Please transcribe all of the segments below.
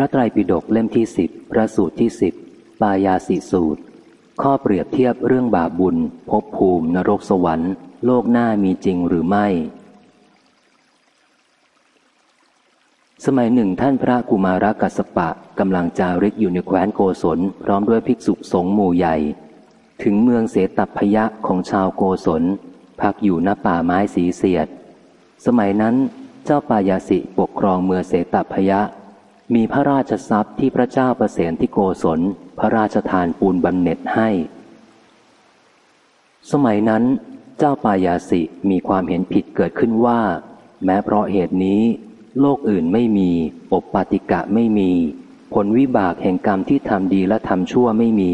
ระไตรปิฎกเล่มที่สิบพระสูตรที่สิบปายาสิสูตร ข้อเปรียบเทียบเรื่องบาปบุญภพภูมินรกสวรรค์ โลกหน้ามีจริงหรือไม่ สมัยหนึ่งท่านพระกุมารกัสปะกำลังจาริกอยู่ในแคว้นโกศล พร้อมด้วยภิกษุสงฆ์หมู่ใหญ่ ถึงเมืองเสตัพยะของชาวโกศล พักอยู่ณป่าไม้สีเสียด สมัยนั้นเจ้าปายาสิปกครองเมืองเสตัพยะ มีพระราชทรัพย์ที่พระเจ้าประเสนที่โกศล พระราชทานปูนบำเหน็จให้ สมัยนั้น เจ้าปายาสิมีความเห็นผิดเกิดขึ้นว่า แม้เพราะเหตุนี้ โลกอื่นไม่มี อบปาติกะไม่มี ผลวิบากแห่งกรรมที่ทำดีและทำชั่วไม่มี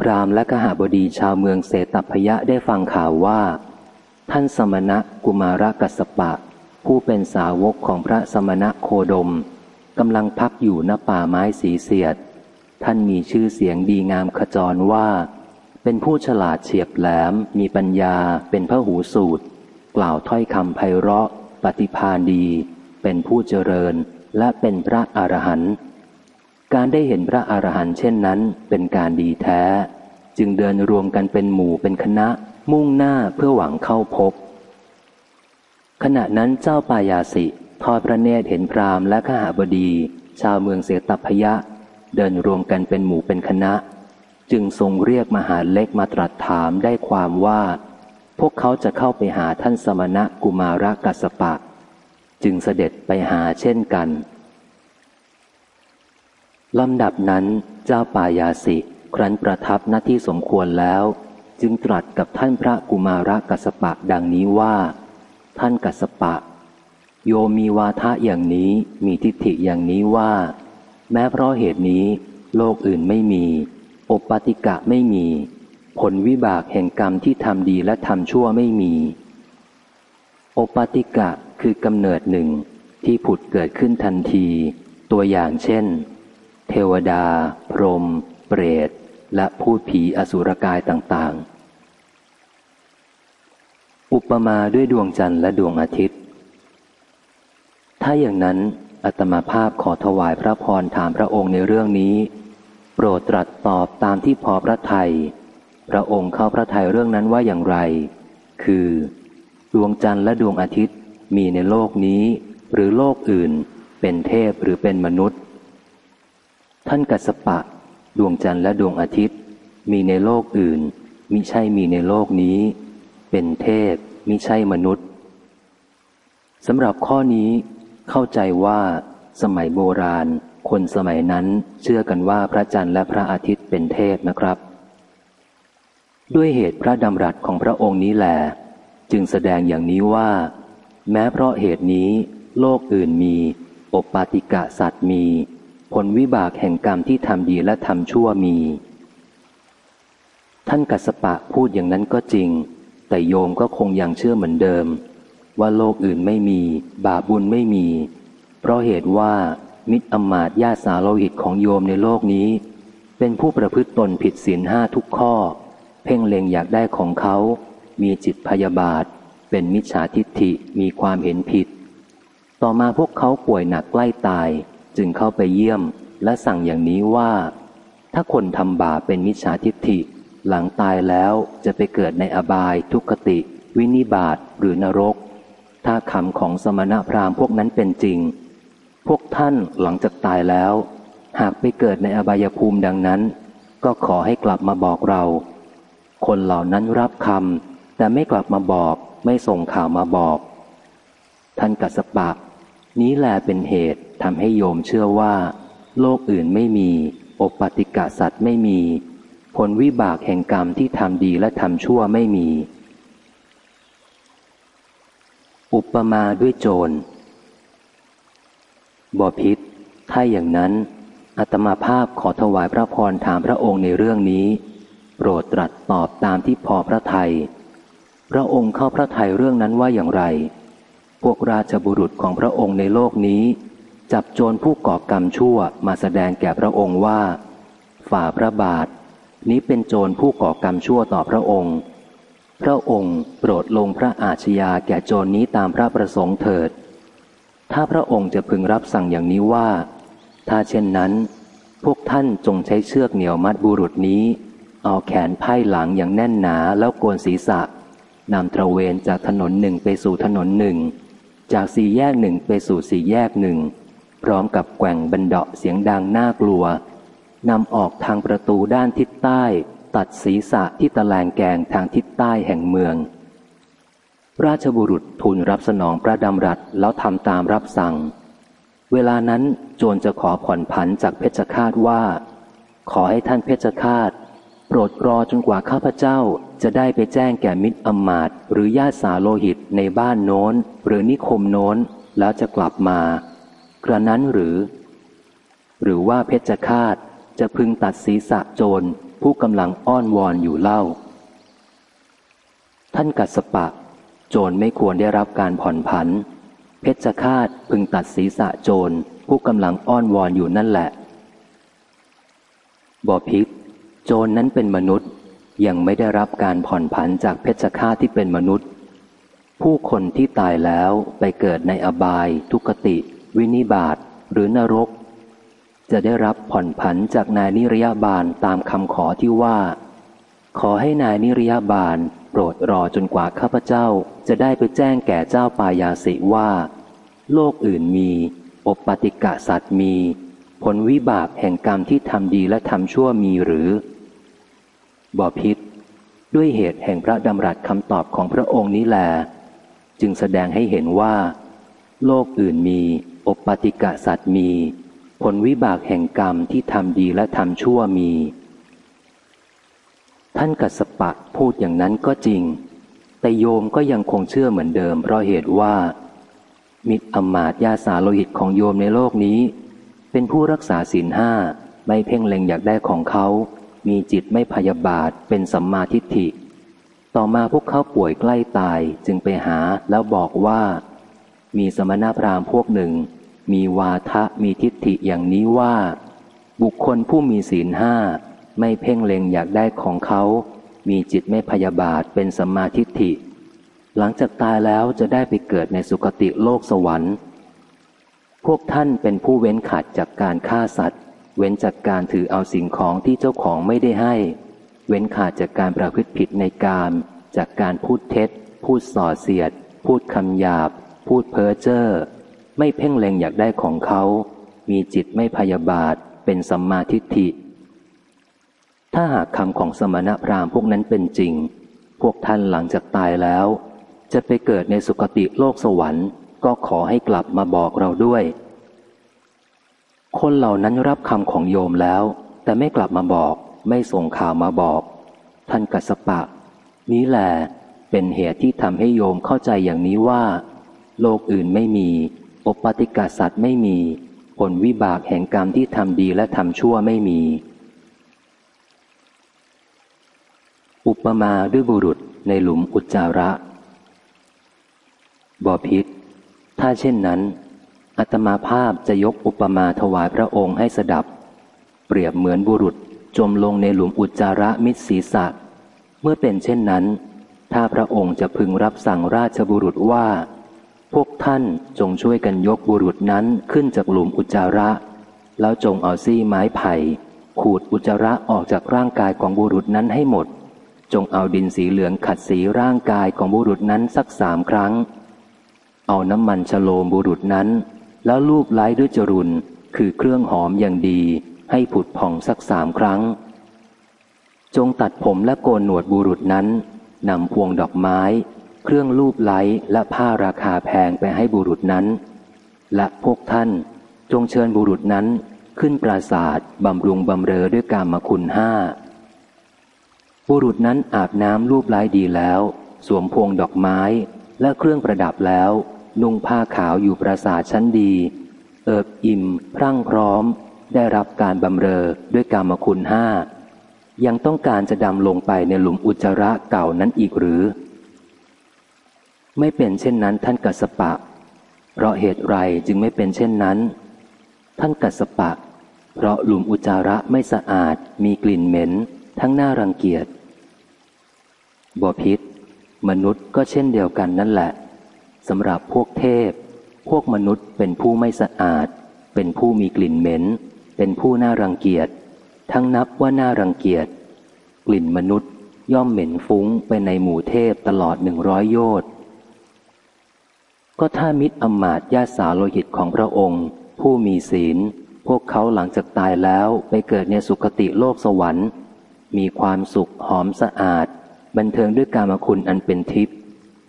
พรามและกหาบดีชาวเมืองเสตพยะได้ฟังข่าวว่า ท่านสมณะกุมารกัสปะ ผู้เป็นสาวกของพระสมณะโคดมกำลังพักอยู่ณป่าไม้สีเสียด ท่านมีชื่อเสียงดีงามขจรว่า เป็นผู้ฉลาดเฉียบแหลม มีปัญญา เป็นพระหูสูตร กล่าวถ้อยคำไพเราะ ปฏิภาณดี เป็นผู้เจริญและเป็นพระอรหันต์การได้เห็นพระอรหันต์เช่นนั้นเป็นการดีแท้ จึงเดินรวมกันเป็นหมู่เป็นคณะมุ่งหน้าเพื่อหวังเข้าพบ ขณะนั้นเจ้าปายาสิทอดพระเนตรเห็นพรามและขหาบดี ชาวเมืองเสตพยะ เดินรวมกันเป็นหมู่เป็นคณะ จึงทรงเรียกมหาเล็กมาตรัสถามได้ความว่า พวกเขาจะเข้าไปหาท่านสมณะกุมารกัสปะ จึงเสด็จไปหาเช่นกันลำดับนั้นเจ้าปายาสิครั้นประทับหน้าที่สมควรแล้ว จึงตรัสกับท่านพระกุมารกัสปะดังนี้ว่า ท่านกัสปะ โยมีวาทะอย่างนี้มีทิฏฐิอย่างนี้ว่า แม้เพราะเหตุนี้ โลกอื่นไม่มีอปปาติกะไม่มี ผลวิบากแห่งกรรมที่ทำดีและทำชั่วไม่มีโอปปาติกะคือกำเนิดหนึ่งที่ผุดเกิดขึ้นทันที ตัวอย่างเช่น เทวดา พรหมเปรต และพูดผีอสุรกายต่างๆ อุปมาด้วยดวงจันทร์และดวงอาทิตย์ ถ้าอย่างนั้นอัตมาภาพขอถวายพระพรถามพระองค์ในเรื่องนี้ โปรดตรัสตอบตามที่พอพระทยัยพระองค์เข้าพระทัยเรื่องนั้นว่าอย่างไร คือ ดวงจันทร์และดวงอาทิตย์มีในโลกนี้ หรือโลกอื่น เป็นเทพหรือเป็นมนุษย์ ท่านกัสปะ ดวงจันทร์และดวงอาทิตย์ มีในโลกอื่นมิใช่มีในโลกนี้ เป็นเทพมิใช่มนุษย์สำหรับข้อนี้เข้าใจว่าสมัยโบราณ คนสมัยนั้นเชื่อกันว่าพระจันทร์และพระอาทิตย์เป็นเทพนะครับ ด้วยเหตุพระดำรัสของพระองค์นี้แหลจึงแสดงอย่างนี้ว่า แม้เพราะเหตุนี้ โลกอื่นมีอบปาติกะสัตว์มี ผลวิบากแห่งกรรมที่ทำดีและทำชั่วมี ท่านกัสปะพูดอย่างนั้นก็จริง แต่โยมก็คงยังเชื่อเหมือนเดิม ว่าโลกอื่นไม่มี บาปบุญไม่มี เพราะเหตุว่ามิตรอมาตญาติสาโลหิตของโยมในโลกนี้ เป็นผู้ประพฤติตนผิดศีลห้าทุกข้อ เพ่งเล็งอยากได้ของเขา มีจิตพยาบาท เป็นมิจฉาทิฏฐิมีความเห็นผิด ต่อมาพวกเขาป่วยหนักใกล้ตาย จึงเข้าไปเยี่ยมและสั่งอย่างนี้ว่า ถ้าคนทำบาปเป็นมิจฉาทิฏฐิ หลังตายแล้วจะไปเกิดในอบาย ทุกขติ วินิบาตหรือนรก ถ้าคำของสมณพราหมณ์พวกนั้นเป็นจริง พวกท่านหลังจากตายแล้ว หากไปเกิดในอบายภูมิดังนั้น ก็ขอให้กลับมาบอกเรา คนเหล่านั้นรับคำแต่ไม่กลับมาบอก ไม่ส่งข่าวมาบอก ท่านกัสปะนี้แหลเป็นเหตุทำให้โยมเชื่อว่า โลกอื่นไม่มีอบปฏิกะสัตว์ไม่มี ผลวิบากแห่งกรรมที่ทำดีและทำชั่วไม่มี อุปมาด้วยโจรบอพิษ ถ้าอย่างนั้นอาตมาภาพขอถวายพระพรถามพระองค์ในเรื่องนี้ โปรดตรัสตอบตามที่พอพระทยัยพระองค์เข้าพระทัยเรื่องนั้นว่าอย่างไร พวกราชบุรุษของพระองค์ในโลกนี้ จับโจรผู้ก่อกรรมชั่วมาแสดงแก่พระองค์ว่า ฝ่าพระบาท นี้เป็นโจรผู้ก่อกรรมชั่วต่อพระองค์ พระองค์โปรดลงพระอาชญาแก่โจรนี้ตามพระประสงค์เถิด ถ้าพระองค์จะพึงรับสั่งอย่างนี้ว่า ถ้าเช่นนั้น พวกท่านจงใช้เชือกเหนี่ยวมัดบุรุษนี้ เอาแขนไพ่หลังอย่างแน่นหนาแล้วโกนศีรษะนำตระเวนจากถนนหนึ่งไปสู่ถนนหนึ่ง จากสี่แยกหนึ่งไปสู่สี่แยกหนึ่งพร้อมกับแกว่งบันเดาะเสียงดังน่ากลัว นำออกทางประตูด้านทิศใต้ ตัดศีรษะที่ตะแลงแกงทางทิศใต้แห่งเมือง ราชบุรุษทูลรับสนองพระดำรัสแล้วทำตามรับสั่ง เวลานั้นโจรจะขอผ่อนผันจากเพชฌฆาตว่า ขอให้ท่านเพชฌฆาตโปรดรอจนกว่าข้าพเจ้าจะได้ไปแจ้งแก่มิตรอมาตหรือญาติสาโลหิตในบ้านโน้น หรือนิคมโน้น แล้วจะกลับมา กระนั้นหรือ หรือว่าเพชฌฆาต จะพึงตัดศีรษะโจรผู้กำลังอ้อนวอนอยู่เล่า ท่านกัสปะ โจรไม่ควรได้รับการผ่อนผัน เพชฌฆาตพึงตัดศีรษะโจรผู้กำลังอ้อนวอนอยู่นั่นแหละบอพิษโจรนนั้นเป็นมนุษย์ยังไม่ได้รับการผ่อนผันจากเพชฌฆาตที่เป็นมนุษย์ ผู้คนที่ตายแล้วไปเกิดในอบาย ทุกติ วินิบาตหรือนรก จะได้รับผ่อนผันจากนายนิรยาบาลตามคำขอที่ว่า ขอให้นายนิรยาบาลโปรดรอจนกว่าข้าพเจ้าจะได้ไปแจ้งแก่เจ้าปายาสิว่า โลกอื่นมีอบปฏิกะสัตว์มี ผลวิบากแห่งกรรมที่ทำดีและทำชั่วมีหรือ บอพิษด้วยเหตุแห่งพระดำรัสคำตอบของพระองค์นี้แล จึงแสดงให้เห็นว่า โลกอื่นมีอบปฏิกะสัตว์มี ผลวิบากแห่งกรรมที่ทำดีและทำชั่วมี ท่านกัสปะพูดอย่างนั้นก็จริง แต่โยมก็ยังคงเชื่อเหมือนเดิม เพราะเหตุว่า มิตรอมาตยาสาโลหิตของโยมในโลกนี้ เป็นผู้รักษาศีลห้าไม่เพ่งเล็งอยากได้ของเขา มีจิตไม่พยาบาทเป็นสัมมาทิฏฐิ ต่อมาพวกเขาป่วยใกล้ตายจึงไปหาแล้วบอกว่า มีสมณพราหมณ์พวกหนึ่ง มีวาทะมีทิฏฐิอย่างนี้ว่า บุคคลผู้มีศีลห้าไม่เพ่งเล็งอยากได้ของเขา มีจิตไม่พยาบาทเป็นสัมมาทิฏฐิ หลังจากตายแล้วจะได้ไปเกิดในสุคติโลกสวรรค์ พวกท่านเป็นผู้เว้นขาดจากการฆ่าสัตว์ เว้นจากการถือเอาสิ่งของที่เจ้าของไม่ได้ให้ เว้นขาดจากการประพฤติผิดในกามจากการพูดเท็จ พูดส่อเสียด พูดคำหยาบ พูดเพ้อเจ้อ ไม่เพ่งเล็งอยากได้ของเขา มีจิตไม่พยาบาท เป็นสัมมาทิฏฐิ ถ้าหากคำของสมณพราหมณ์พวกนั้นเป็นจริง พวกท่านหลังจากตายแล้ว จะไปเกิดในสุคติโลกสวรรค์ ก็ขอให้กลับมาบอกเราด้วย คนเหล่านั้นรับคำของโยมแล้ว แต่ไม่กลับมาบอก ไม่ส่งข่าวมาบอก ท่านกัสปะ นี้แหละเป็นเหตุที่ทำให้โยมเข้าใจอย่างนี้ว่า โลกอื่นไม่มี อปติกาสัตว์ไม่มี ผลวิบากแห่งกรรมที่ทำดีและทำชั่วไม่มี อุปมาด้วยบุรุษในหลุมอุจจาระบอพิษ ถ้าเช่นนั้น อัตมาภาพจะยกอุปมาถวายพระองค์ให้สดับ เปรียบเหมือนบุรุษจมลงในหลุมอุจจาระมิดศีรษะ เมื่อเป็นเช่นนั้น ถ้าพระองค์จะพึงรับสั่งราชบุรุษว่า พวกท่านจงช่วยกันยกบุรุษนั้นขึ้นจากหลุมอุจจาระ แล้วจงเอาซี่ไม้ไผ่ขูดอุจจาระออกจากร่างกายของบุรุษนั้นให้หมด จงเอาดินสีเหลืองขัดสีร่างกายของบุรุษนั้นสักสามครั้ง เอาน้ำมันฉโลมบุรุษนั้น แล้วลูบไล้ด้วยจรุนคือเครื่องหอมอย่างดีให้ผุดผ่องสักสามครั้ง จงตัดผมและโกนหนวดบุรุษนั้นนำพวงดอกไม้ เครื่องลูบไล้และผ้าราคาแพงไปให้บุรุษนั้น และพวกท่านจงเชิญบุรุษนั้นขึ้นปราศาสตร์บำรุงบำเรอด้วยกามคุณห้า บุรุษนั้นอาบน้ำลูบไล้ดีแล้ว สวมพวงดอกไม้และเครื่องประดับแล้ว นุ่งผ้าขาวอยู่ปราสาทชั้นดี เอิบอิ่ม พรั่งพร้อม ได้รับการบำเรอด้วยกรรมคุณห้า ยังต้องการจะดำลงไปในหลุมอุจจาระเก่านั้นอีกหรือ ไม่เป็นเช่นนั้นท่านกัสปะ เพราะเหตุไรจึงไม่เป็นเช่นนั้น ท่านกัสปะ เพราะหลุมอุจาระไม่สะอาดมีกลิ่นเหม็น ทั้งน่ารังเกียจบพิษมนุษย์ก็เช่นเดียวกันนั่นแหละสำหรับพวกเทพ พวกมนุษย์เป็นผู้ไม่สะอาด เป็นผู้มีกลิ่นเหม็น เป็นผู้น่ารังเกียจ ทั้งนับว่าน่ารังเกียจ กลิ่นมนุษย์ย่อมเหม็นฟุ้งไปในหมู่เทพตลอดหนึ่งร้อยโยชน์ ก็ถ้ามิตรอมาตญาสาโลหิตของพระองค์ ผู้มีศีล พวกเขาหลังจากตายแล้วไปเกิดในสุคติโลกสวรรค์ มีความสุขหอมสะอาด บันเทิงด้วยกามคุณอันเป็นทิพย์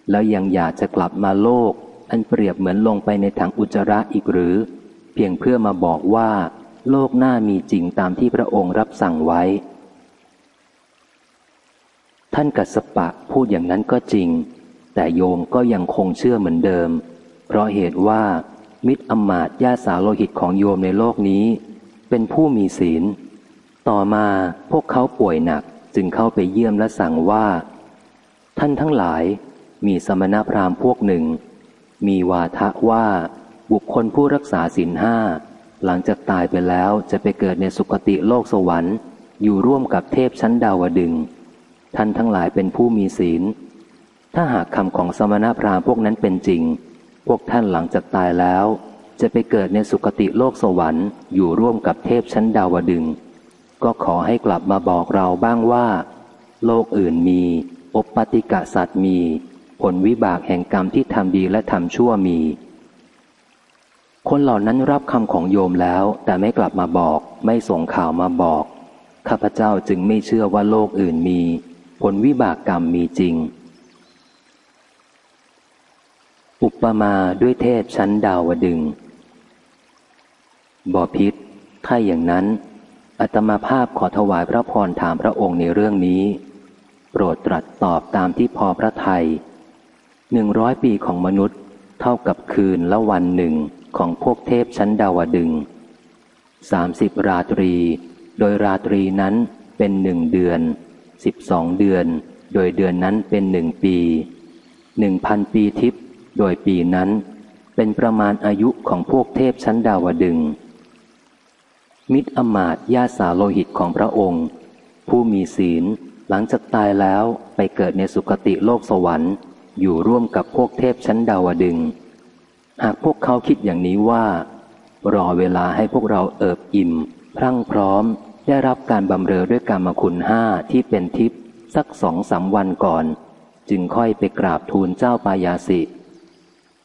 แล้วยังอยากจะกลับมาโลก อันเปรียบเหมือนลงไปในถังอุจจาระอีกหรือ เพียงเพื่อมาบอกว่า โลกหน้ามีจริงตามที่พระองค์รับสั่งไว้ ท่านกัสปะพูดอย่างนั้นก็จริง แต่โยมก็ยังคงเชื่อเหมือนเดิม เพราะเหตุว่า มิตรอมมาตญาสาโลหิตของโยมในโลกนี้ เป็นผู้มีศีล ต่อมาพวกเขาป่วยหนักจึงเข้าไปเยี่ยมและสั่งว่า ท่านทั้งหลาย มีสมณพราหมณ์พวกหนึ่ง มีวาทะว่าบุคคลผู้รักษาศีลห้าหลังจากตายไปแล้วจะไปเกิดในสุคติโลกสวรรค์ อยู่ร่วมกับเทพชั้นดาวดึง ท่านทั้งหลายเป็นผู้มีศีล ถ้าหากคำของสมณพราหมณ์พวกนั้นเป็นจริง พวกท่านหลังจากตายแล้ว จะไปเกิดในสุคติโลกสวรรค์อยู่ร่วมกับเทพชั้นดาวดึง ก็ขอให้กลับมาบอกเราบ้างว่า โลกอื่นมีอบปฏิกะสัตว์มี ผลวิบากแห่งกรรมที่ทำดีและทำชั่วมี คนเหล่านั้นรับคำของโยมแล้ว แต่ไม่กลับมาบอก ไม่ส่งข่าวมาบอกข้าพเจ้าจึงไม่เชื่อว่าโลกอื่นมี ผลวิบากกรรมมีจริง อุปมาด้วยเทพชั้นดาวดึงบอพิษถ้าอย่างนั้น อัตมาภาพขอถวายพระพรถามพระองค์ในเรื่องนี้ โปรดตรัสตอบตามที่พอพระไทยหนึ่งร้อยปีของมนุษย์ เท่ากับคืนและวันหนึ่งของพวกเทพชั้นดาวดึงสามสิบราตรี โดยราตรีนั้นเป็นหนึ่งเดือนสิบสองเดือน โดยเดือนนั้นเป็นหนึ่งปีหนึ่งพันปีทิพย์ โดยปีนั้นเป็นประมาณอายุของพวกเทพชั้นดาวดึง มิตรอมาตญาสาโลหิตของพระองค์ ผู้มีศีลหลังจากตายแล้วไปเกิดในสุคติโลกสวรรค์ อยู่ร่วมกับพวกเทพชั้นดาวดึง หากพวกเขาคิดอย่างนี้ว่า รอเวลาให้พวกเราเอิบอิ่ม พรั่งพร้อมได้รับการบำเรอด้วยกรรมคุณห้าที่เป็นทิพย์สักสองสามวันก่อน จึงค่อยไปกราบทูลเจ้าปายาสิ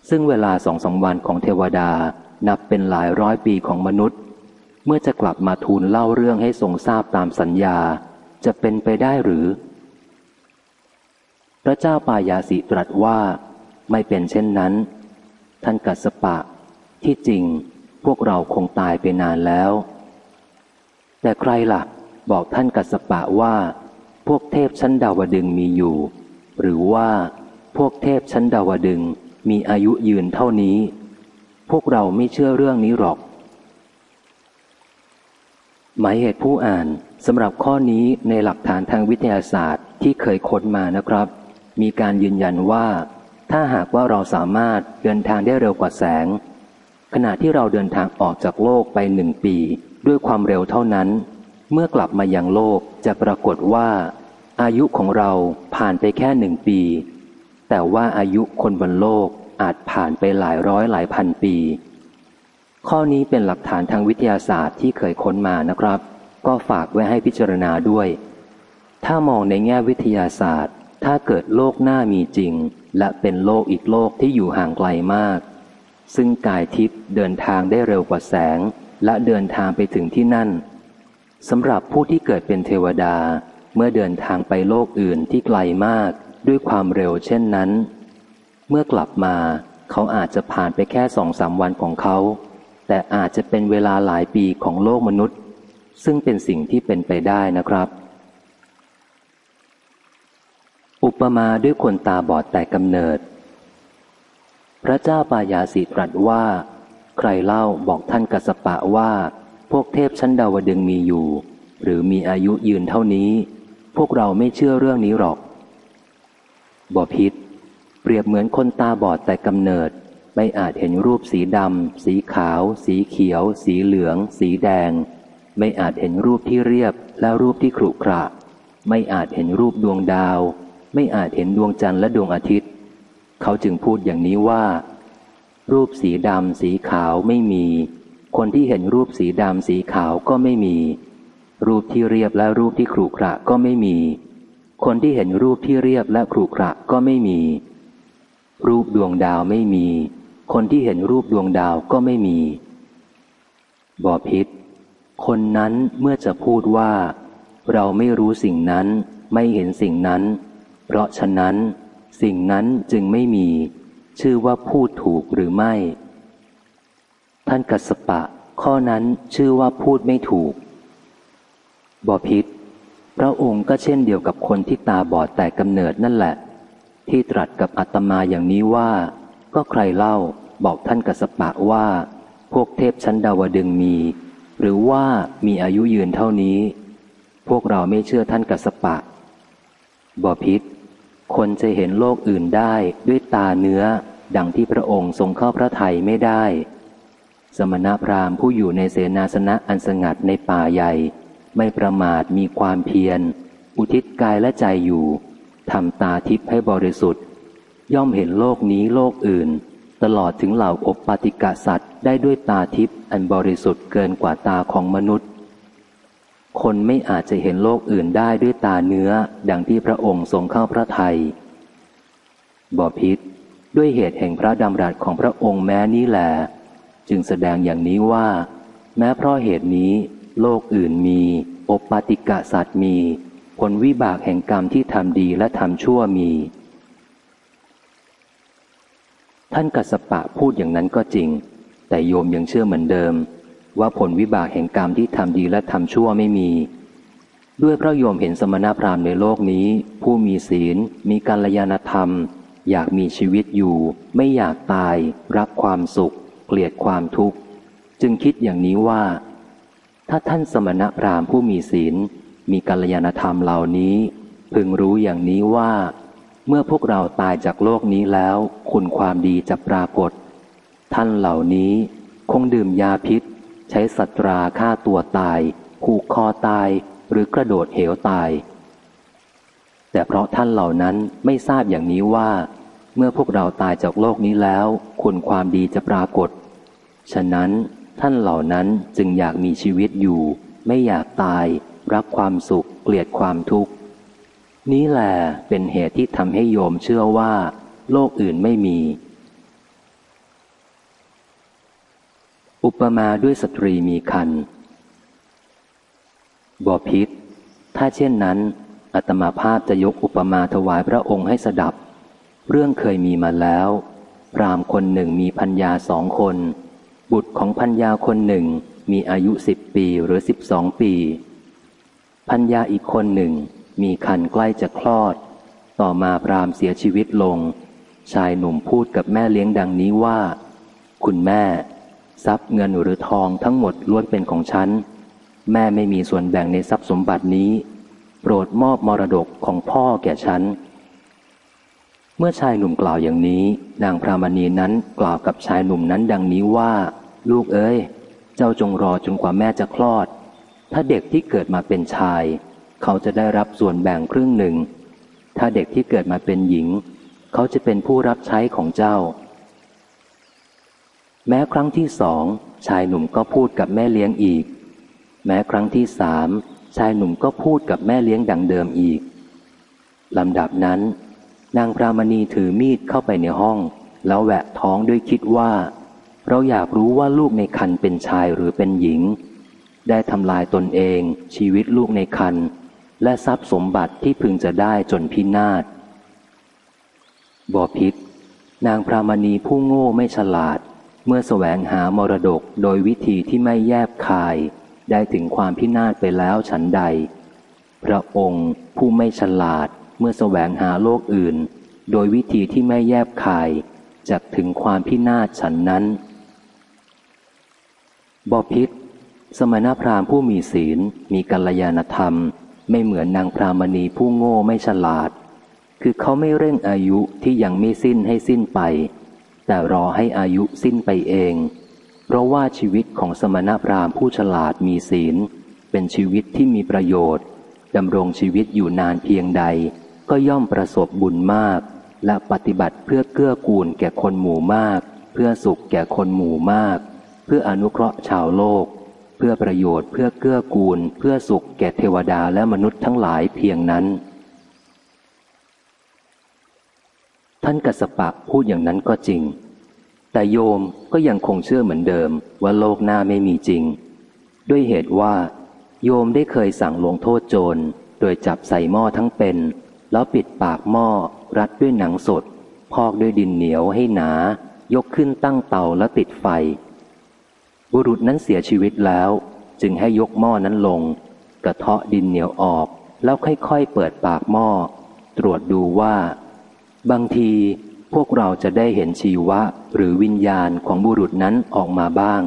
ซึ่งเวลาสองสาวันของเทวดานับเป็นหลายร้อยปีของมนุษย์ เมื่อจะกลับมาทูลเล่าเรื่องให้ทรงทราบตามสัญญา จะเป็นไปได้หรือ พระเจ้าปายาสิตรัสว่าไม่เป็นเช่นนั้น ท่านกัสปะ ที่จริงพวกเราคงตายไปนานแล้ว แต่ใครละ่ะ บอกท่านกัสปะว่า พวกเทพชั้นดาวดึงมีอยู่ หรือว่าพวกเทพชั้นดาวดึง มีอายุยืนเท่านี้ พวกเราไม่เชื่อเรื่องนี้หรอก หมายเหตุผู้อ่านสำหรับข้อนี้ในหลักฐานทางวิทยาศาสตร์ที่เคยค้นมานะครับ มีการยืนยันว่า ถ้าหากว่าเราสามารถเดินทางได้เร็วกว่าแสง ขณะที่เราเดินทางออกจากโลกไปหนึ่งปี ด้วยความเร็วเท่านั้น เมื่อกลับมายังโลกจะปรากฏว่า อายุของเราผ่านไปแค่หนึ่งปี แต่ว่าอายุคนบนโลกอาจผ่านไปหลายร้อยหลายพันปี ข้อนี้เป็นหลักฐานทางวิทยาศาสตร์ที่เคยค้นมานะครับ ก็ฝากไว้ให้พิจารณาด้วย ถ้ามองในแง่วิทยาศาสตร์ ถ้าเกิดโลกหน้ามีจริง และเป็นโลกอีกโลกที่อยู่ห่างไกลมาก ซึ่งกายทิพย์เดินทางได้เร็วกว่าแสง และเดินทางไปถึงที่นั่นสำหรับผู้ที่เกิดเป็นเทวดา เมื่อเดินทางไปโลกอื่นที่ไกลมาก ด้วยความเร็วเช่นนั้น เมื่อกลับมาเขาอาจจะผ่านไปแค่สองสามวันของเขา แต่อาจจะเป็นเวลาหลายปีของโลกมนุษย์ ซึ่งเป็นสิ่งที่เป็นไปได้นะครับ อุปมาด้วยคนตาบอดแต่กำเนิด พระเจ้าปายาสีตรัสว่า ใครเล่าบอกท่านกัสปะว่า พวกเทพชั้นดาวดึงมีอยู่ หรือมีอายุยืนเท่านี้ พวกเราไม่เชื่อเรื่องนี้หรอก บอพิษ เปรียบเหมือนคนตาบอดแต่กำเนิด ไม่อาจเห็นรูปสีดำ สีขาว สีเขียว สีเหลือง สีแดง ไม่อาจเห็นรูปที่เรียบและรูปที่ขรุขระ ไม่อาจเห็นรูปดวงดาว ไม่อาจเห็นดวงจันทร์และดวงอาทิตย์ เขาจึงพูดอย่างนี้ว่า รูปสีดำสีขาวไม่มี คนที่เห็นรูปสีดำสีขาวก็ไม่มี รูปที่เรียบและรูปที่ขรุขระก็ไม่มี คนที่เห็นรูปที่เรียบและขรุขระก็ไม่มี รูปดวงดาวไม่มี คนที่เห็นรูปดวงดาวก็ไม่มีบอพิษคนนั้นเมื่อจะพูดว่า เราไม่รู้สิ่งนั้น ไม่เห็นสิ่งนั้น เพราะฉะนั้น สิ่งนั้นจึงไม่มี ชื่อว่าพูดถูกหรือไม่ ท่านกัสปะ ข้อนั้นชื่อว่าพูดไม่ถูกบอพิษ พระองค์ก็เช่นเดียวกับคนที่ตาบอดแต่กำเนิดนั่นแหละ ที่ตรัสกับอาตมาอย่างนี้ว่า ก็ใครเล่าบอกท่านกัสปะว่า พวกเทพชั้นดาวดึงมี หรือว่ามีอายุยืนเท่านี้ พวกเราไม่เชื่อท่านกัสปะบอพิษคนจะเห็นโลกอื่นได้ด้วยตาเนื้อ ดังที่พระองค์ทรงเข้าพระทัยไม่ได้ สมณพราหมณ์ผู้อยู่ในเสนาสนะอันสงัดในป่าใหญ่ ไม่ประมาทมีความเพียร อุทิศกายและใจอยู่ทำตาทิพย์ให้บริสุทธิ์ ย่อมเห็นโลกนี้โลกอื่น ตลอดถึงเหล่าอบปฏิกะสัตว์ได้ด้วยตาทิพย์อันบริสุทธิ์เกินกว่าตาของมนุษย์ คนไม่อาจจะเห็นโลกอื่นได้ด้วยตาเนื้อดังที่พระองค์ทรงเข้าพระทยัยบอพิษด้วยเหตุแห่งพระดำรัสของพระองค์แม้นี้แหลจึงแสดงอย่างนี้ว่า แม้เพราะเหตุนี้ โลกอื่นมีอบปฏิกะสัตว์มี ผลวิบากแห่งกรรมที่ทำดีและทำชั่วมี ท่านกัสปะพูดอย่างนั้นก็จริง แต่โยมยังเชื่อเหมือนเดิม ว่าผลวิบากแห่งกรรมที่ทำดีและทำชั่วไม่มี ด้วยพระโยมเห็นสมณพราหมณ์ในโลกนี้ ผู้มีศีล มีกัลยาณธรรม อยากมีชีวิตอยู่ ไม่อยากตาย รักความสุข เกลียดความทุกข์ จึงคิดอย่างนี้ว่า ถ้าท่านสมณพราหมณ์ผู้มีศีล มีกัลยาณธรรมเหล่านี้ พึงรู้อย่างนี้ว่า เมื่อพวกเราตายจากโลกนี้แล้ว คุณความดีจะปรากฏ ท่านเหล่านี้คงดื่มยาพิษ ใช้สัตราฆ่าตัวตาย ผูกคอตายหรือกระโดดเหวตาย แต่เพราะท่านเหล่านั้นไม่ทราบอย่างนี้ว่า เมื่อพวกเราตายจากโลกนี้แล้ว คุณความดีจะปรากฏ ฉะนั้น ท่านเหล่านั้นจึงอยากมีชีวิตอยู่ ไม่อยากตาย รักความสุข เกลียดความทุกข์ นี้แหละเป็นเหตุที่ทำให้โยมเชื่อว่า โลกอื่นไม่มี อุปมาด้วยสตรีมีคันบอพิษ ถ้าเช่นนั้นอัตมาภาพจะยกอุปมาถวายพระองค์ให้สดับ เรื่องเคยมีมาแล้ว พรามคนหนึ่งมีพัญญาสองคน บุตรของพัญญาคนหนึ่งมีอายุสิบปีหรือสิบสองปี พัญญาอีกคนหนึ่งมีคันใกล้จะคลอด ต่อมาพรามเสียชีวิตลง ชายหนุ่มพูดกับแม่เลี้ยงดังนี้ว่า คุณแม่ ทรัพย์เงินหรือทองทั้งหมดล้วนเป็นของฉัน แม่ไม่มีส่วนแบ่งในทรัพย์สมบัตินี้ โปรดมอบมรดกของพ่อแก่ฉัน เมื่อชายหนุ่มกล่าวอย่างนี้ นางพรามณีนั้นกล่าวกับชายหนุ่มนั้นดังนี้ว่า ลูกเอ้ย เจ้าจงรอจนกว่าแม่จะคลอด ถ้าเด็กที่เกิดมาเป็นชาย เขาจะได้รับส่วนแบ่งครึ่งหนึ่ง ถ้าเด็กที่เกิดมาเป็นหญิง เขาจะเป็นผู้รับใช้ของเจ้า แม้ครั้งที่สองชายหนุ่มก็พูดกับแม่เลี้ยงอีก แม้ครั้งที่สามชายหนุ่มก็พูดกับแม่เลี้ยงดังเดิมอีกลำดับนั้น นางพรามณีถือมีดเข้าไปในห้อง แล้วแหวะท้องด้วยคิดว่า เราอยากรู้ว่าลูกในคันเป็นชายหรือเป็นหญิง ได้ทำลายตนเองชีวิตลูกในคัน และทรัพย์สมบัติที่พึงจะได้จนพินาศบอพิษนางพรามณีผู้โง่ไม่ฉลาด เมื่อแสวงหามรดกโดยวิธีที่ไม่แยบคาย ได้ถึงความพินาศไปแล้วฉันใด พระองค์ผู้ไม่ฉลาด เมื่อแสวงหาโลกอื่น โดยวิธีที่ไม่แยบคายจักถึงความพินาศฉันนั้น บอพิษสมณพราหมณ์ผู้มีศีลมีกัลยาณธรรม ไม่เหมือนนางพรามณีผู้โง่ไม่ฉลาด คือเขาไม่เร่งอายุที่ยังไม่สิ้นให้สิ้นไป แต่รอให้อายุสิ้นไปเอง เพราะว่าชีวิตของสมณพราหมณ์ผู้ฉลาดมีศีล เป็นชีวิตที่มีประโยชน์ดำรงชีวิตอยู่นานเพียงใด ก็ย่อมประสบบุญมาก และปฏิบัติเพื่อเกื้อกูลแก่คนหมู่มาก เพื่อสุขแก่คนหมู่มาก เพื่ออนุเคราะห์ชาวโลก เพื่อประโยชน์เพื่อเกื้อกูล เพื่อสุขแก่เทวดาและมนุษย์ทั้งหลายเพียงนั้น ท่านกัสปะพูดอย่างนั้นก็จริง แต่โยมก็ยังคงเชื่อเหมือนเดิมว่าโลกหน้าไม่มีจริง ด้วยเหตุว่า โยมได้เคยสั่งลงโทษโจร โดยจับใส่หม้อทั้งเป็น แล้วปิดปากหม้อรัดด้วยหนังสด พอกด้วยดินเหนียวให้หนา ยกขึ้นตั้งเตาแล้วติดไฟ บุรุษนั้นเสียชีวิตแล้ว จึงให้ยกหม้อนั้นลง กระเทาะดินเหนียวออก แล้วค่อยๆเปิดปากหม้อ ตรวจดูว่า บางทีพวกเราจะได้เห็นชีวะหรือวิญญาณของบุรุษนั้นออกมาบ้าง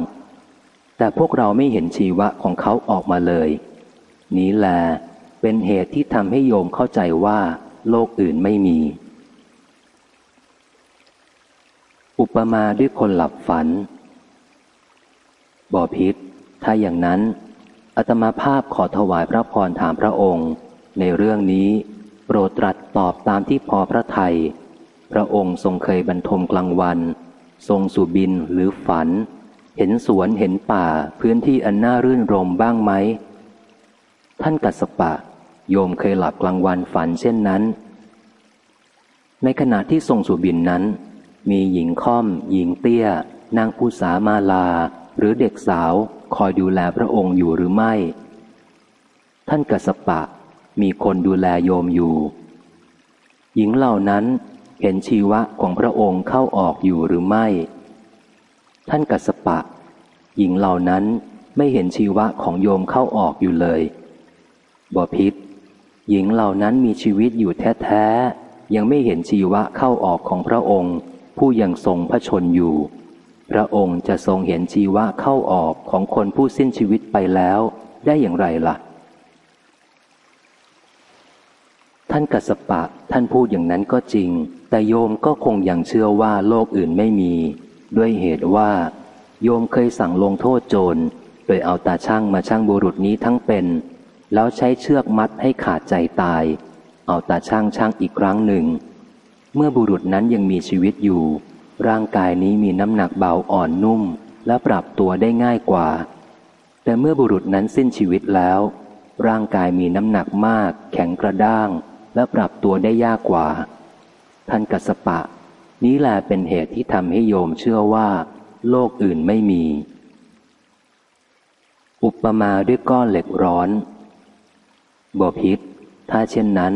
แต่พวกเราไม่เห็นชีวะของเขาออกมาเลย นี้แหละ เป็นเหตุที่ทำให้โยมเข้าใจว่า โลกอื่นไม่มี อุปมาด้วยคนหลับฝัน บอพิษ ถ้าอย่างนั้นอาตมาภาพขอถวายพระพรถามพระองค์ ในเรื่องนี้โปรดตรัสตอบตามที่พอพระไทย พระองค์ทรงเคยบรรทมกลางวัน ทรงสุบินหรือฝัน เห็นสวนเห็นป่าพื้นที่อันน่ารื่นรมบ้างไหมท่านกัสปะ โยมเคยหลับกลางวันฝันเช่นนั้น ในขณะที่ทรงสุบินนั้น มีหญิงค่อม หญิงเตี้ย นางผู้สามาลา หรือเด็กสาวคอยดูแลพระองค์อยู่หรือไม่ ท่านกัสปะ มีคนดูแลโยมอยู่ หญิงเหล่านั้นเห็นชีวะของพระองค์เข้าออกอยู่หรือไม่ ท่านกัสปะ หญิงเหล่านั้นไม่เห็นชีวะของโยมเข้าออกอยู่เลยบอพิษ หญิงเหล่านั้นมีชีวิตอยู่แท้ๆ ยังไม่เห็นชีวะเข้าออกของพระองค์ ผู้ยังทรงพระชนอยู่ พระองค์จะทรงเห็นชีวะเข้าออกของคนผู้สิ้นชีวิตไปแล้วได้อย่างไรล่ะ ท่านกัสปะท่านพูดอย่างนั้นก็จริง แต่โยมก็คงยังเชื่อว่าโลกอื่นไม่มี ด้วยเหตุว่า โยมเคยสั่งลงโทษโจร โดยเอาตาช่างมาช่างบุรุษนี้ทั้งเป็น แล้วใช้เชือกมัดให้ขาดใจตาย เอาตาช่างช่างอีกครั้งหนึ่ง เมื่อบุรุษนั้นยังมีชีวิตอยู่ ร่างกายนี้มีน้ำหนักเบาอ่อนนุ่ม และปรับตัวได้ง่ายกว่า แต่เมื่อบุรุษนั้นสิ้นชีวิตแล้ว ร่างกายมีน้ำหนักมาก แข็งกระด้าง และปรับตัวได้ยากกว่า ท่านกัสปะ นี้แหละเป็นเหตุที่ทำให้โยมเชื่อว่า โลกอื่นไม่มี อุปมาด้วยก้อนเหล็กร้อน บพิษถ้าเช่นนั้น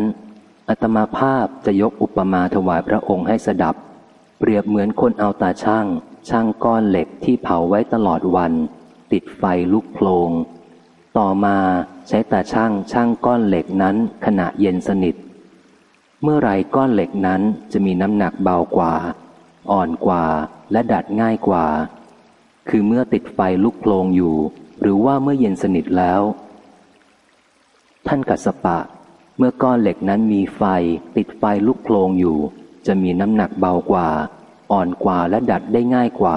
อัตมาภาพจะยกอุปมาถวายพระองค์ให้สดับ เปรียบเหมือนคนเอาตาช่าง ช่างก้อนเหล็กที่เผาไว้ตลอดวัน ติดไฟลุกโพลง ต่อมาใช้ตาช่างช่างก้อนเหล็กนั้นขณะเย็นสนิท เมื่อไรก้อนเหล็กนั้นจะมีน้ำหนักเบากว่า อ่อนกว่าและดัดง่ายกว่า คือเมื่อติดไฟลุกโพลงอยู่ หรือว่าเมื่อเย็นสนิทแล้ว ท่านกัสปะ เมื่อก้อนเหล็กนั้นมีไฟ ติดไฟลุกโพลงอยู่ จะมีน้ำหนักเบากว่า อ่อนกว่าและดัดได้ง่ายกว่า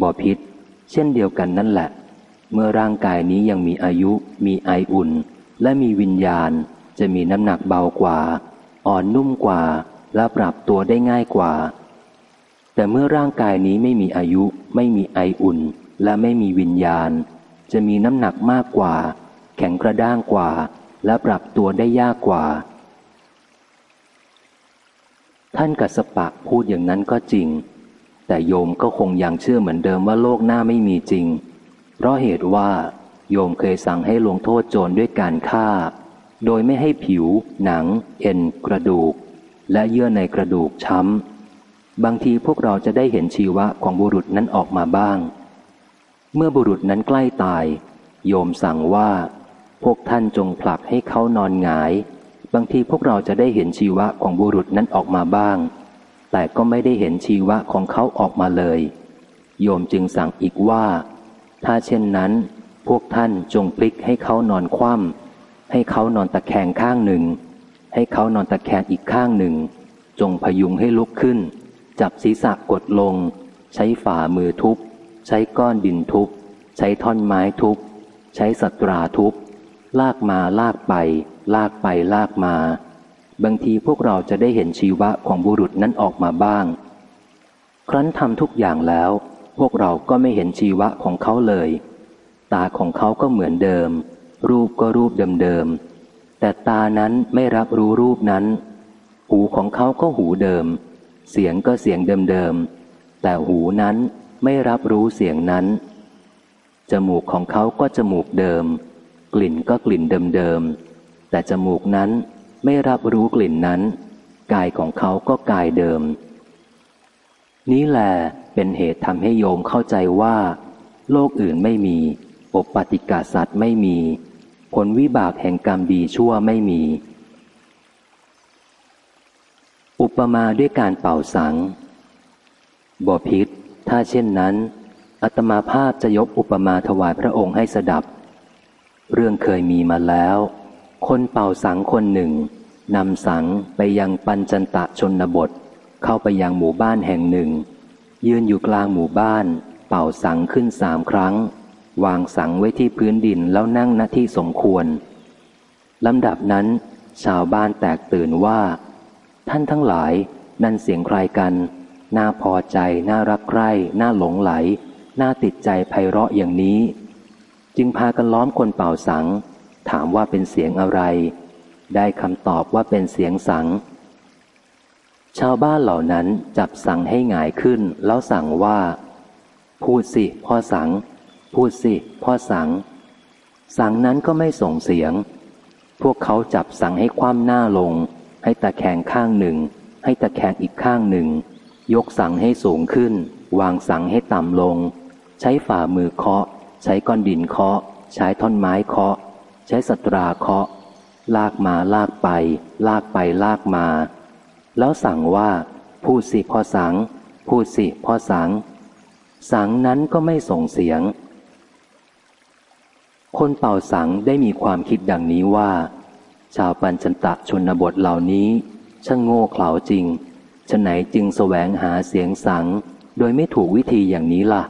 บ่อพิษ เช่นเดียวกันนั่นแหละ เมื่อร่างกายนี้ยังมีอายุ มีไออุ่น และมีวิญญาณ จะมีน้ำหนักเบากว่า อ่อนนุ่มกว่า และปรับตัวได้ง่ายกว่า แต่เมื่อร่างกายนี้ไม่มีอายุ ไม่มีไออุ่น และไม่มีวิญญาณ จะมีน้ำหนักมากกว่า แข็งกระด้างกว่า และปรับตัวได้ยากกว่า ท่านกัสปะพูดอย่างนั้นก็จริง แต่โยมก็คงยังเชื่อเหมือนเดิมว่าโลกหน้าไม่มีจริง เพราะเหตุว่า โยมเคยสั่งให้ลงโทษโจรด้วยการฆ่า โดยไม่ให้ผิว หนัง เอ็น กระดูก และเยื่อในกระดูกช้ำ บางทีพวกเราจะได้เห็นชีวะของบุรุษนั้นออกมาบ้างเมื่อบุรุษนั้นใกล้ตาย โยมสั่งว่า พวกท่านจงผลักให้เขานอนหงาย บางทีพวกเราจะได้เห็นชีวะของบุรุษนั้นออกมาบ้าง แต่ก็ไม่ได้เห็นชีวะของเขาออกมาเลย โยมจึงสั่งอีกว่า ถ้าเช่นนั้น พวกท่านจงพลิกให้เขานอนคว่ำให้เขานอนตะแคงข้างหนึ่ง ให้เขานอนตะแคงอีกข้างหนึ่ง จงพยุงให้ลุกขึ้น จับศีรษะกดลง ใช้ฝ่ามือทุบ ใช้ก้อนดินทุบ ใช้ท่อนไม้ทุบ ใช้สัตราทุบ ลากมาลากไป ลากไปลากมา บางทีพวกเราจะได้เห็นชีวะของบุรุษนั้นออกมาบ้าง ครั้นทำทุกอย่างแล้ว พวกเราก็ไม่เห็นชีวะของเขาเลย ตาของเขาก็เหมือนเดิม รูปก็รูปเดิมๆแต่ตานั้นไม่รับรู้รูปนั้น หูของเขาก็หูเดิม เสียงก็เสียงเดิมๆแต่หูนั้นไม่รับรู้เสียงนั้น จมูกของเขาก็จมูกเดิม กลิ่นก็กลิ่นเดิมๆ แต่จมูกนั้นไม่รับรู้กลิ่นนั้น กายของเขาก็กายเดิม นี้แหละเป็นเหตุทำให้โยมเข้าใจว่า โลกอื่นไม่มีปปฏิกาสัตว์ไม่มี ผลวิบากแห่งกรรมดีชั่วไม่มี อุปมาด้วยการเป่าสังบอพิษถ้าเช่นนั้นอัตมาภาพจะยกอุปมาถวายพระองค์ให้สดับ เรื่องเคยมีมาแล้ว คนเป่าสังคนหนึ่งนำสังไปยังปัญจันตะชนบท เข้าไปยังหมู่บ้านแห่งหนึ่ง ยืนอยู่กลางหมู่บ้าน เป่าสังขึ้นสามครั้ง วางสังไว้ที่พื้นดินแล้วนั่งณที่สมควรลำดับนั้น ชาวบ้านแตกตื่นว่า ท่านทั้งหลายนั่นเสียงใครกันน่าพอใจน่ารักใคร่น่าหลงไหลน่าติดใจไพเราะอย่างนี้ จึงพากันล้อมคนเป่าสัง ถามว่าเป็นเสียงอะไร ได้คำตอบว่าเป็นเสียงสัง ชาวบ้านเหล่านั้นจับสังให้หงายขึ้น แล้วสั่งว่า พูดสิพ่อสัง พูดสิพ่อสัง สังนั้นก็ไม่ส่งเสียง พวกเขาจับสังให้คว่ำหน้าลง ให้ตะแคงข้างหนึ่ง ให้ตะแคงอีกข้างหนึ่ง ยกสังให้สูงขึ้น วางสังให้ต่ำลง ใช้ฝ่ามือเคาะ ใช้ก้อนดินเคาะ ใช้ท่อนไม้เคาะ ใช้สัตราเคาะ ลากมาลากไป ลากไปลากมา แล้วสั่งว่า พูดสิพ่อสัง พูดสิพ่อสัง สังนั้นก็ไม่ส่งเสียง คนเป่าสังได้มีความคิดดังนี้ว่า ชาวปัญจันตะชนบทเหล่านี้ช่างโง่เขลาจริงฉไหนจึงแสวงหาเสียงสัง โดยไม่ถูกวิธีอย่างนี้ล่ะ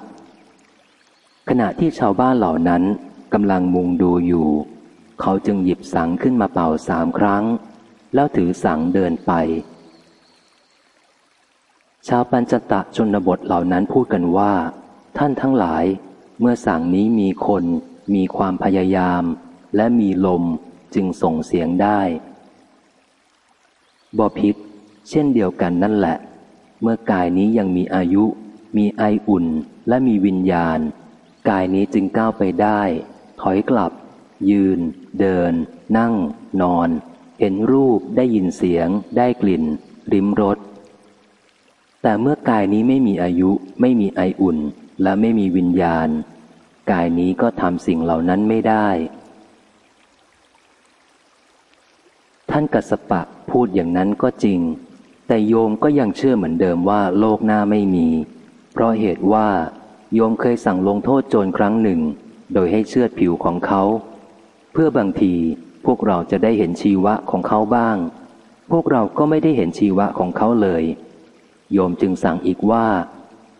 ขณะที่ชาวบ้านเหล่านั้นกำลังมุงดูอยู่ เขาจึงหยิบสังขึ้นมาเป่าสามครั้ง แล้วถือสังเดินไป ชาวปัญจตะชนบทเหล่านั้นพูดกันว่า ท่านทั้งหลาย เมื่อสังนี้มีคน มีความพยายาม และมีลมจึงส่งเสียงได้บอพิษเช่นเดียวกันนั่นแหละ เมื่อกายนี้ยังมีอายุ มีไออุ่นและมีวิญญาณ กายนี้จึงก้าวไปได้ ถอยกลับ ยืน เดิน นั่ง นอน เห็นรูปได้ยินเสียง ได้กลิ่น ริมรสแต่เมื่อกายนี้ไม่มีอายุ ไม่มีไออุ่น และไม่มีวิญญาณ กายนี้ก็ทำสิ่งเหล่านั้นไม่ได้ ท่านกัสปะพูดอย่างนั้นก็จริง แต่โยมก็ยังเชื่อเหมือนเดิมว่าโลกหน้าไม่มี เพราะเหตุว่า โยมเคยสั่งลงโทษโจรครั้งหนึ่ง โดยให้เชือดผิวของเขา เพื่อบางทีพวกเราจะได้เห็นชีวะของเขาบ้าง พวกเราก็ไม่ได้เห็นชีวะของเขาเลย โยมจึงสั่งอีกว่า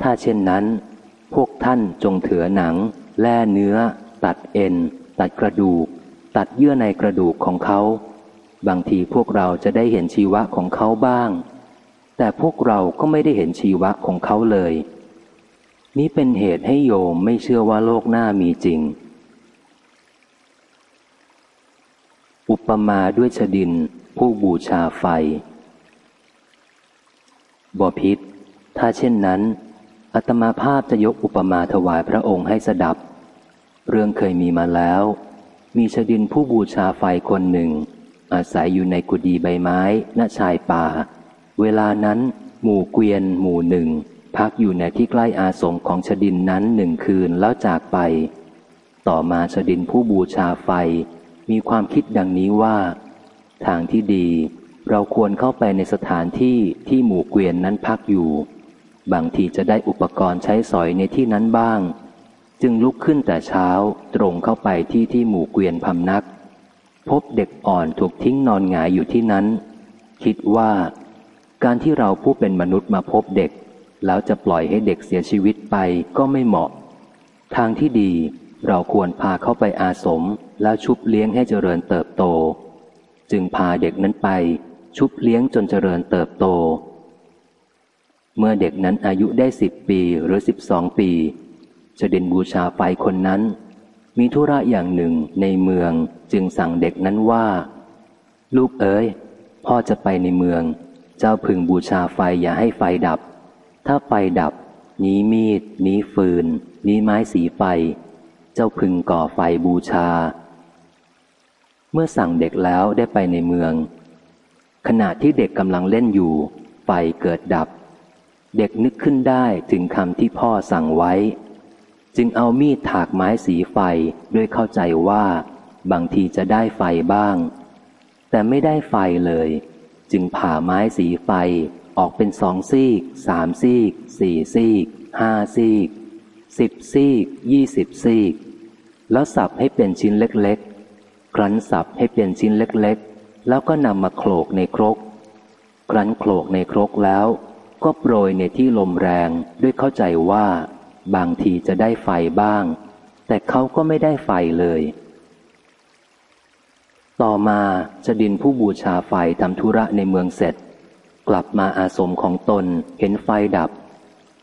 ถ้าเช่นนั้น พวกท่านจงเถือหนัง แล่เนื้อ ตัดเอ็น ตัดกระดูก ตัดเยื่อในกระดูกของเขา บางทีพวกเราจะได้เห็นชีวะของเขาบ้าง แต่พวกเราก็ไม่ได้เห็นชีวะของเขาเลย นี้เป็นเหตุให้โยมไม่เชื่อว่าโลกหน้ามีจริง อุปมาด้วยชดิน ผู้บูชาไฟบอพิษ ถ้าเช่นนั้นอัตมาภาพจะยกอุปมาถวายพระองค์ให้สดับ เรื่องเคยมีมาแล้ว มีชดินผู้บูชาไฟคนหนึ่ง อาศัยอยู่ในกุฏิใบไม้ณชายป่า เวลานั้น หมู่เกวียนหมู่หนึ่ง พักอยู่ในที่ใกล้อาสมของชดินนั้นหนึ่งคืนแล้วจากไป ต่อมาชดินผู้บูชาไฟ มีความคิดดังนี้ว่า ทางที่ดี เราควรเข้าไปในสถานที่ที่หมู่เกวียนนั้นพักอยู่ บางทีจะได้อุปกรณ์ใช้สอยในที่นั้นบ้าง จึงลุกขึ้นแต่เช้าตรงเข้าไปที่ที่หมู่เกวียนพำนัก พบเด็กอ่อนถูกทิ้งนอนหงายอยู่ที่นั้น คิดว่า การที่เราผู้เป็นมนุษย์มาพบเด็ก แล้วจะปล่อยให้เด็กเสียชีวิตไปก็ไม่เหมาะ ทางที่ดีเราควรพาเข้าไปอาสมแล้วชุบเลี้ยงให้เจริญเติบโต จึงพาเด็กนั้นไป ชุบเลี้ยงจนเจริญเติบโต เมื่อเด็กนั้นอายุได้สิบปีหรือสิบสองปีจะเด่นบูชาไฟคนนั้น มีธุระอย่างหนึ่งในเมืองจึงสั่งเด็กนั้นว่า ลูกเอ๋ยพ่อจะไปในเมือง เจ้าพึงบูชาไฟอย่าให้ไฟดับ ถ้าไฟดับ นี้มีด นี้ฟืน นี้ไม้สีไฟ เจ้าพึงก่อไฟบูชา เมื่อสั่งเด็กแล้วได้ไปในเมือง ขณะที่เด็กกำลังเล่นอยู่ ไฟเกิดดับ เด็กนึกขึ้นได้ถึงคำที่พ่อสั่งไว้ จึงเอามีดถากไม้สีไฟด้วยเข้าใจว่า บางทีจะได้ไฟบ้าง แต่ไม่ได้ไฟเลย จึงผ่าไม้สีไฟ ออกเป็นสองซีกสามซีกสี่ซีกห้าซีกสิบซีกยี่สิบซีก แล้วสับให้เป็นชิ้นเล็กๆ ครั้นสับให้เป็นชิ้นเล็กๆ แล้วก็นำมาโขลกในครก ครั้นโขลกในครกแล้ว ก็โปรยในที่ลมแรงด้วยเข้าใจว่า บางทีจะได้ไฟบ้าง แต่เขาก็ไม่ได้ไฟเลย ต่อมาจะดินผู้บูชาไฟทำธุระในเมืองเสร็จ กลับมาอาสมของตนเห็นไฟดับ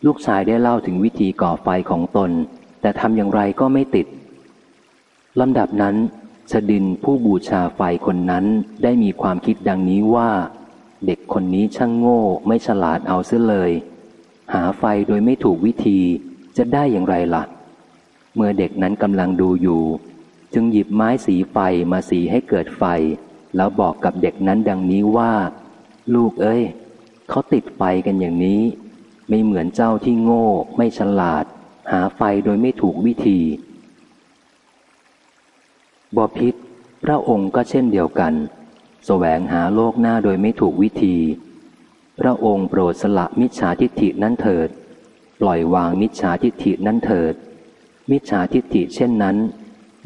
ลูกชายได้เล่าถึงวิธีก่อไฟของตน แต่ทำอย่างไรก็ไม่ติดลำดับนั้นชดินผู้บูชาไฟคนนั้นได้มีความคิดดังนี้ว่า เด็กคนนี้ช่างโง่ไม่ฉลาดเอาเสียเลย หาไฟโดยไม่ถูกวิธีจะได้อย่างไรละ่ะ เมื่อเด็กนั้นกำลังดูอยู่ จึงหยิบไม้สีไฟมาสีให้เกิดไฟ แล้วบอกกับเด็กนั้นดังนี้ว่า ลูกเอ้ยเขาติดไฟกันอย่างนี้ ไม่เหมือนเจ้าที่โง่ ไม่ฉลาด หาไฟโดยไม่ถูกวิธีบอพิษพระองค์ก็เช่นเดียวกันแสวงหาโลกหน้าโดยไม่ถูกวิธี พระองค์โปรดสละมิจฉาทิฏฐินั้นเถิด ปล่อยวางมิจฉาทิฏฐินั้นเถิด มิจฉาทิฏฐิเช่นนั้น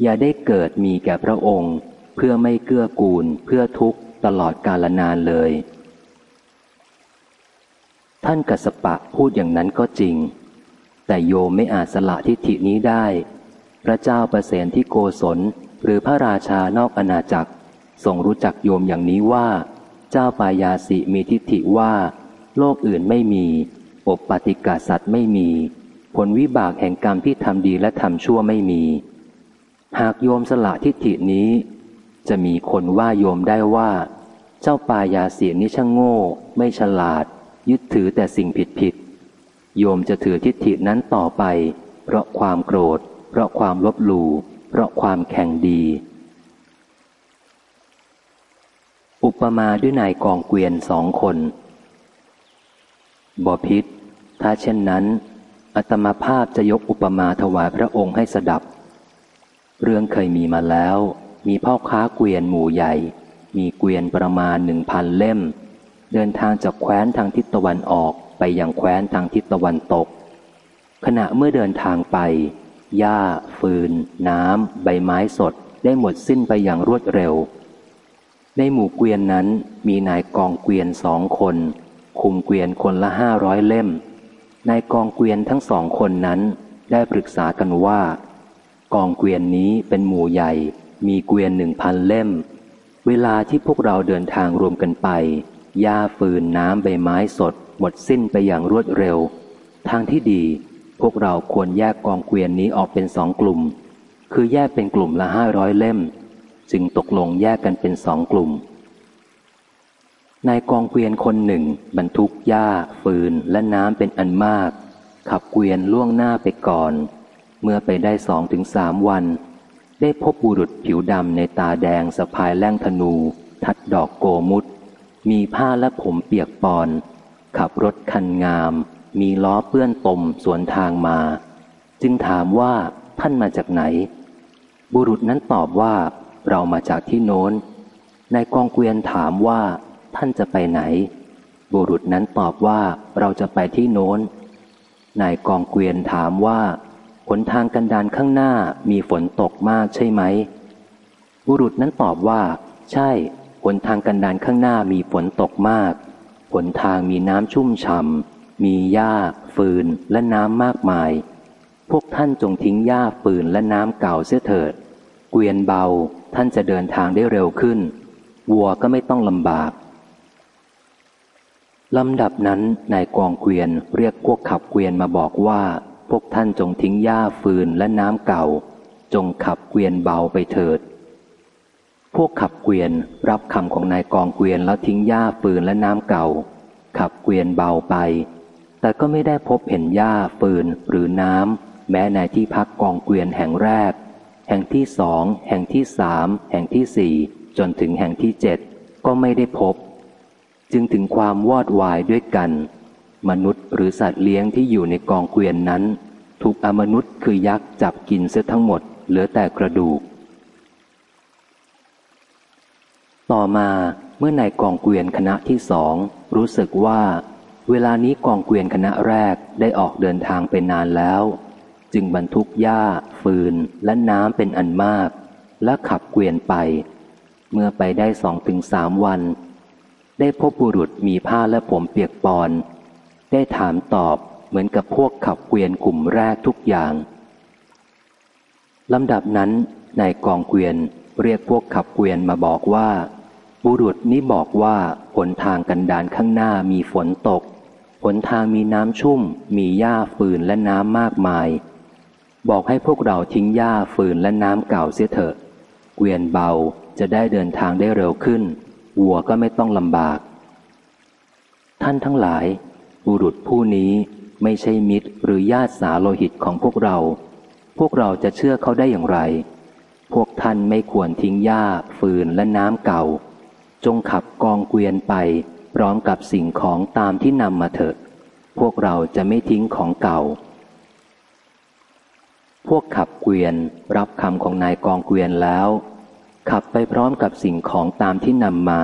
อย่าได้เกิดมีแก่พระองค์ เพื่อไม่เกื้อกูล เพื่อทุกข์ตลอดกาลนานเลย ท่านกัสปะพูดอย่างนั้นก็จริง แต่โยมไม่อาจสละทิฏฐินี้ได้ พระเจ้าประเสนที่โกศลหรือพระราชานอกอาณาจักรทรงรู้จักโยมอย่างนี้ว่า เจ้าปายาสิมีทิฏฐิว่า โลกอื่นไม่มี อบปฏิกาสัตว์ไม่มี ผลวิบากแห่งกรรมที่ทำดีและทำชั่วไม่มี หากโยมสละทิฏฐินี้ จะมีคนว่าโยมได้ว่า เจ้าปายาสีนี้ช่างโง่ ไม่ฉลาด ยึดถือแต่สิ่งผิดผิดโยมจะถือทิฏฐินั้นต่อไป เพราะความโกรธ เพราะความลบหลู่เพราะความแข่งดี อุปมาด้วยนายกองเกวียนสองคนบอพิษถ้าเช่นนั้นอัตมาภาพจะยกอุปมาถวายพระองค์ให้สดับ เรื่องเคยมีมาแล้ว มีพ่อค้าเกวียนหมู่ใหญ่ มีเกวียนประมาณหนึ่งพันเล่ม เดินทางจากแคว้นทางทิศตะวันออกไปยังแคว้นทางทิศตะวันตก ขณะเมื่อเดินทางไป หญ้า ฟืน น้ำ ใบไม้สดได้หมดสิ้นไปอย่างรวดเร็ว ในหมู่เกวียนนั้นมีนายกองเกวียนสองคน คุมเกวียนคนละห้าร้อยเล่ม นายกองเกวียนทั้งสองคนนั้นได้ปรึกษากันว่า กองเกวียนนี้เป็นหมู่ใหญ่ มีเกวียนหนึ่งพันเล่ม เวลาที่พวกเราเดินทางรวมกันไป หญ้าฟืนน้ำใบไม้สด หมดสิ้นไปอย่างรวดเร็ว ทางที่ดี พวกเราควรแยกกองเกวียนนี้ออกเป็นสองกลุ่ม คือแยกเป็นกลุ่มละห้าร้อยเล่ม จึงตกลงแยกกันเป็นสองกลุ่มนายกองเกวียนคนหนึ่ง บรรทุกหญ้า ฟืนและน้ำเป็นอันมาก ขับเกวียนล่วงหน้าไปก่อน เมื่อไปได้สองถึงสามวัน ได้พบบุรุษผิวดำในตาแดงสะพายแล่งธนู ทัดดอกโกมุต มีผ้าและผมเปียกปอน ขับรถคันงาม มีล้อเปื้อนตมสวนทางมา จึงถามว่าท่านมาจากไหน บุรุษนั้นตอบว่า เรามาจากที่โน้นนายกองเกวียนถามว่า ท่านจะไปไหน บุรุษนั้นตอบว่าเราจะไปที่โน้นนายกองเกวียนถามว่าหนทางกันดานข้างหน้ามีฝนตกมากใช่ไหม บุรุษนั้นตอบว่า ใช่ หนทางกันดานข้างหน้ามีฝนตกมาก หนทางมีน้ำชุ่มฉ่ำ มีหญ้า ฟืน และน้ำมากมาย พวกท่านจงทิ้งหญ้าฟืนและน้ำเก่าเสียเถิด เกวียนเบาท่านจะเดินทางได้เร็วขึ้น วัวก็ไม่ต้องลำบาก ลำดับนั้นนายกองเกวียนเรียกพวกขับเกวียนมาบอกว่า พวกท่านจงทิ้งหญ้าฟืนและน้ำเก่า จงขับเกวียนเบาไปเถิด พวกขับเกวียนรับคำของนายกองเกวียนแล้วทิ้งหญ้าฟืนและน้ำเก่า ขับเกวียนเบาไป แต่ก็ไม่ได้พบเห็นหญ้าฟืนหรือน้ำแม้ในที่พักกองเกวียนแห่งแรก แห่งที่สอง แห่งที่สาม แห่งที่สี่ จนถึงแห่งที่เจ็ดก็ไม่ได้พบ จึงถึงความวอดวายด้วยกัน มนุษย์หรือสัตว์เลี้ยงที่อยู่ในกองเกวียนนั้น ถูกอมนุษย์คือยักษ์จับกินเสียทั้งหมด เหลือแต่กระดูก ต่อมาเมื่อนายกองเกวียนคณะที่สองรู้สึกว่า เวลานี้กองเกวียนคณะแรกได้ออกเดินทางไปนานแล้ว จึงบรรทุกหญ้า ฟืน และน้ำเป็นอันมาก และขับเกวียนไป เมื่อไปได้สองถึงสามวัน ได้พบบุรุษมีผ้าและผมเปียกปอน ได้ถามตอบเหมือนกับพวกขับเกวียนกลุ่มแรกทุกอย่างลำดับนั้นนายกองเกวียน เรียกพวกขับเกวียนมาบอกว่า บุรุษนี้บอกว่าหนทางกันดานข้างหน้ามีฝนตกหนทางมีน้ำชุ่ม มีหญ้าฟืนและน้ำมากมาย บอกให้พวกเราทิ้งหญ้าฟืนและน้ำเก่าเสียเถอะ เกวียนเบาจะได้เดินทางได้เร็วขึ้น วัวก็ไม่ต้องลำบาก ท่านทั้งหลาย บุรุษผู้นี้ไม่ใช่มิตรหรือญาติสาโลหิตของพวกเรา พวกเราจะเชื่อเขาได้อย่างไร พวกท่านไม่ควรทิ้งหญ้า ฟืนและน้ำเก่า จงขับกองเกวียนไป พร้อมกับสิ่งของตามที่นำมาเถอะพวกเราจะไม่ทิ้งของเก่า พวกขับเกวียนรับคำของนายกองเกวียนแล้ว ขับไปพร้อมกับสิ่งของตามที่นำมา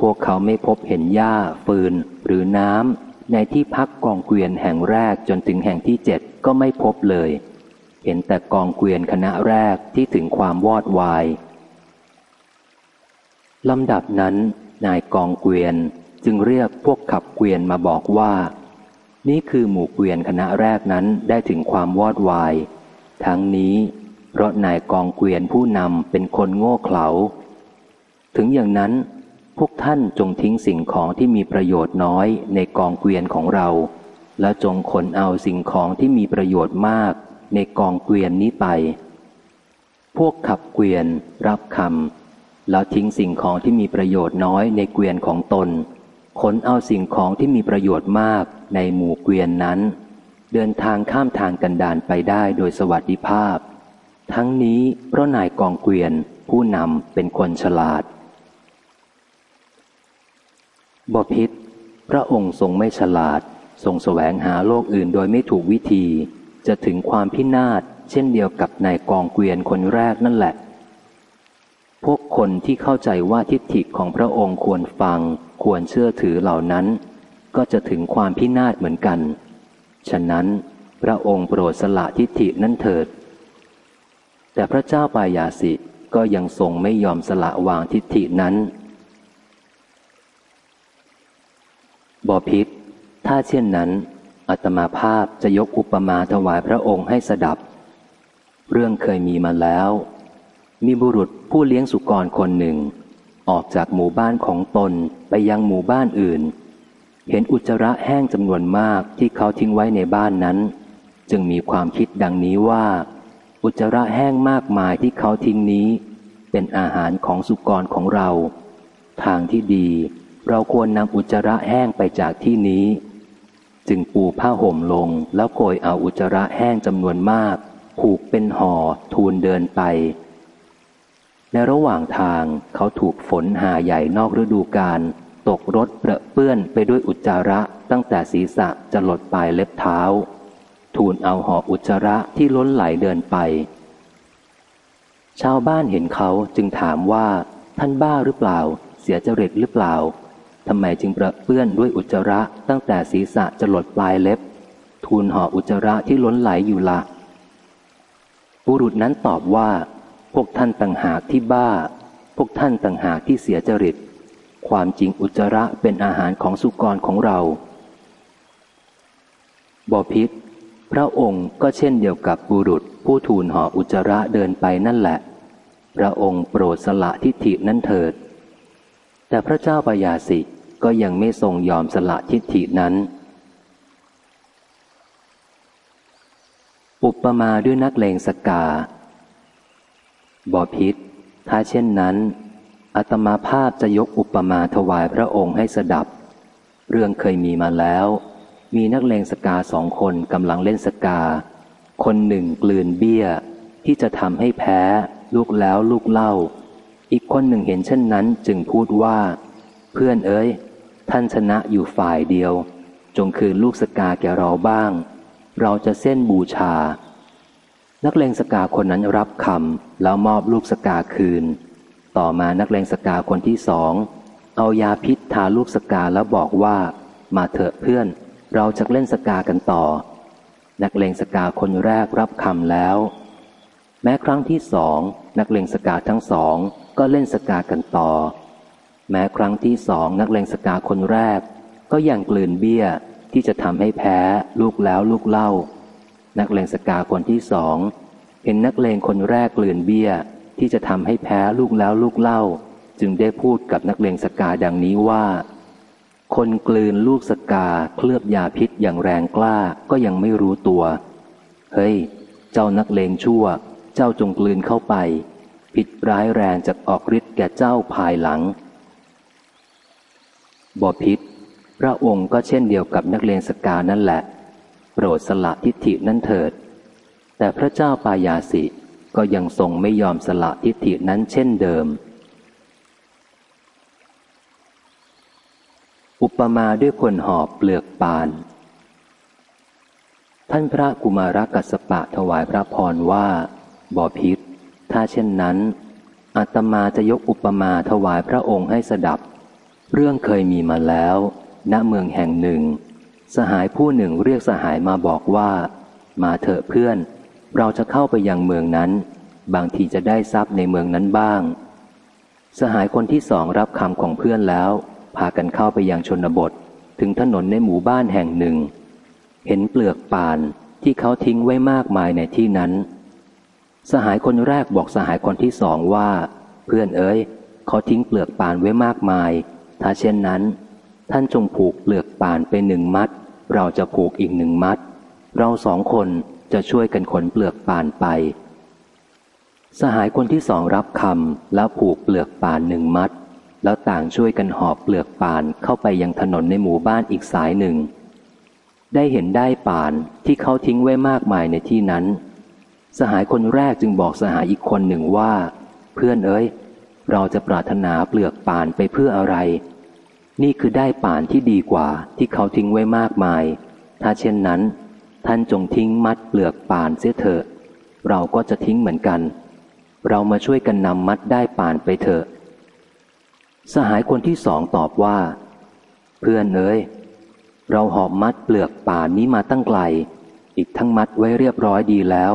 พวกเขาไม่พบเห็นหญ้า ฟืนหรือน้ำในที่พักกองเกวียนแห่งแรกจนถึงแห่งที่เจ็ดก็ไม่พบเลย เห็นแต่กองเกวียนคณะแรกที่ถึงความวอดวายลำดับนั้น นายกองเกวียนจึงเรียกพวกขับเกวียนมาบอกว่า นี่คือหมู่เกวียนคณะแรกนั้นได้ถึงความวอดวาย ทั้งนี้ เพราะนายกองเกวียนผู้นำเป็นคนโง่เขลา ถึงอย่างนั้น พวกท่านจงทิ้งสิ่งของที่มีประโยชน์น้อยในกองเกวียนของเรา และจงขนเอาสิ่งของที่มีประโยชน์มาก ในกองเกวียนนี้ไป พวกขับเกวียนรับคำแล้วทิ้งสิ่งของที่มีประโยชน์น้อยในเกวียนของตน ขนเอาสิ่งของที่มีประโยชน์มากในหมู่เกวียนนั้น เดินทางข้ามทางกันดานไปได้โดยสวัสดิภาพ ทั้งนี้เพราะนายกองเกวียนผู้นำเป็นคนฉลาดบพิษพระองค์ทรงไม่ฉลาด ทรงแสวงหาโลกอื่นโดยไม่ถูกวิธี จะถึงความพินาศเช่นเดียวกับนายกองเกวียนคนแรกนั่นแหละ พวกคนที่เข้าใจว่าทิฏฐิของพระองค์ควรฟัง ควรเชื่อถือเหล่านั้น ก็จะถึงความพินาศเหมือนกัน ฉะนั้น พระองค์โปรดสละทิฏฐินั้นเถิด แต่พระเจ้าปายาสิก็ยังทรงไม่ยอมสละวางทิฏฐินั้นบอพิษถ้าเช่นนั้น อัตมาภาพจะยกอุปมาถวายพระองค์ให้สดับ เรื่องเคยมีมาแล้ว มีบุรุษผู้เลี้ยงสุกรคนหนึ่ง ออกจากหมู่บ้านของตนไปยังหมู่บ้านอื่น เห็นอุจจาระแห้งจำนวนมากที่เขาทิ้งไว้ในบ้านนั้น จึงมีความคิดดังนี้ว่า อุจจาระแห้งมากมายที่เขาทิ้งนี้ เป็นอาหารของสุกรของเรา ทางที่ดีเราควรนำอุจจาระแห้งไปจากที่นี้ จึงปูผ้าห่มลงแล้วโกยเอาอุจจาระแห้งจำนวนมาก ผูกเป็นห่อทูลเดินไป ในระหว่างทางเขาถูกฝนหาใหญ่นอกฤดูกาลตกรถเปรอะเปื้อนไปด้วยอุจจาระตั้งแต่ศีรษะจะหลดปลายเล็บเท้า ทูลเอาห่ออุจจาระที่ล้นไหลเดินไป ชาวบ้านเห็นเขาจึงถามว่าท่านบ้าหรือเปล่า เสียจริตหรือเปล่า ทำไมจึงเปรอะเปื้อนด้วยอุจจาระตั้งแต่ศีรษะจะหลดปลายเล็บ ทูลห่ออุจจาระที่ล้นไหลอยู่ละบุรุษนั้นตอบว่า พวกท่านต่างหากที่บ้า พวกท่านต่างหากที่เสียจริต ความจริงอุจจาระเป็นอาหารของสุกรของเราบอพิษพระองค์ก็เช่นเดียวกับบุรุษผู้ทูลห่ออุจจาระเดินไปนั่นแหละ พระองค์โปรดสละทิฏฐินั้นเถิด แต่พระเจ้าปยาสิ ก็ยังไม่ทรงยอมสละทิฏฐินั้น อุปมาด้วยนักเลงสกาบอพิษถ้าเช่นนั้นอาตมาภาพจะยกอุปมาถวายพระองค์ให้สดับ เรื่องเคยมีมาแล้ว มีนักเลงสกาสองคนกำลังเล่นสกา คนหนึ่งกลืนเบี้ย ที่จะทำให้แพ้ ลูกแล้วลูกเล่า อีกคนหนึ่งเห็นเช่นนั้นจึงพูดว่า เพื่อนเอ้ย ท่านชนะอยู่ฝ่ายเดียว จงคืนลูกสกาแก่เราบ้าง เราจะเส้นบูชา นักเลงสกาคนนั้นรับคำแล้วมอบลูกสกาคืน ต่อมานักเลงสกาคนที่สองเอายาพิษทาลูกสกาแล้วบอกว่า มาเถอะเพื่อน เราจะเล่นสกากันต่อ นักเลงสกาคนแรกรับคำแล้ว แม้ครั้งที่สองนักเลงสกาทั้งสองก็เล่นสกากันต่อ แม้ครั้งที่สองนักเลงสกาคนแรก ก็ยังกลืนเบี้ยที่จะทำให้แพ้ลูกแล้วลูกเล่า นักเลงสกาคนที่สองเห็นนักเลงคนแรกกลืนเบี้ยที่จะทำให้แพ้ลูกแล้วลูกเล่า จึงได้พูดกับนักเลงสกาดังนี้ว่า คนกลืนลูกสกาเคลือบยาพิษอย่างแรงกล้าก็ยังไม่รู้ตัว เฮ้ย เจ้านักเลงชั่ว เจ้าจงกลืนเข้าไปผิดร้ายแรงจะออกฤทธิ์แก่เจ้าภายหลัง บอพิษพระองค์ก็เช่นเดียวกับนักเลงสกานั่นแหละ โปรดสละทิฏฐินั่นเถิด แต่พระเจ้าปายาสิก็ยังทรงไม่ยอมสละทิฏฐินั้นเช่นเดิม อุปมาด้วยคนหอบเปลือกปาน ท่านพระกุมารกัสปะถวายพระพรว่าบอพิษถ้าเช่นนั้นอาตมาจะยกอุปมาถวายพระองค์ให้สดับ เรื่องเคยมีมาแล้ว ณ เมืองแห่งหนึ่ง สหายผู้หนึ่งเรียกสหายมาบอกว่า มาเถอะเพื่อน เราจะเข้าไปยังเมืองนั้น บางทีจะได้ทรัพย์ในเมืองนั้นบ้าง สหายคนที่สองรับคำของเพื่อนแล้ว พากันเข้าไปยังชนบท ถึงถนนในหมู่บ้านแห่งหนึ่ง เห็นเปลือกป่านที่เขาทิ้งไว้มากมายในที่นั้น สหายคนแรกบอกสหายคนที่สองว่า เพื่อนเอ้ยเขาทิ้งเปลือกป่านไว้มากมาย ถ้าเช่นนั้น ท่านจงผูกเปลือกป่านไปหนึ่งมัด เราจะผูกอีกหนึ่งมัด เราสองคนจะช่วยกันขนเปลือกป่านไป สหายคนที่สองรับคำแล้วผูกเปลือกป่านหนึ่งมัด แล้วต่างช่วยกันหอบเปลือกป่านเข้าไปยังถนนในหมู่บ้านอีกสายหนึ่ง ได้เห็นได้ป่านที่เขาทิ้งไว้มากมายในที่นั้น สหายคนแรกจึงบอกสหายอีกคนหนึ่งว่า เพื่อนเอ้ย เราจะปรารถนาเปลือกป่านไปเพื่ออะไร นี่คือได้ป่านที่ดีกว่าที่เขาทิ้งไว้มากมาย ถ้าเช่นนั้น ท่านจงทิ้งมัดเปลือกป่านเสียเถอะ เราก็จะทิ้งเหมือนกัน เรามาช่วยกันนำมัดได้ป่านไปเถอะ สหายคนที่สองตอบว่า เพื่อนเอ้ยเราหอบมัดเปลือกป่านนี้มาตั้งไกล อีกทั้งมัดไว้เรียบร้อยดีแล้ว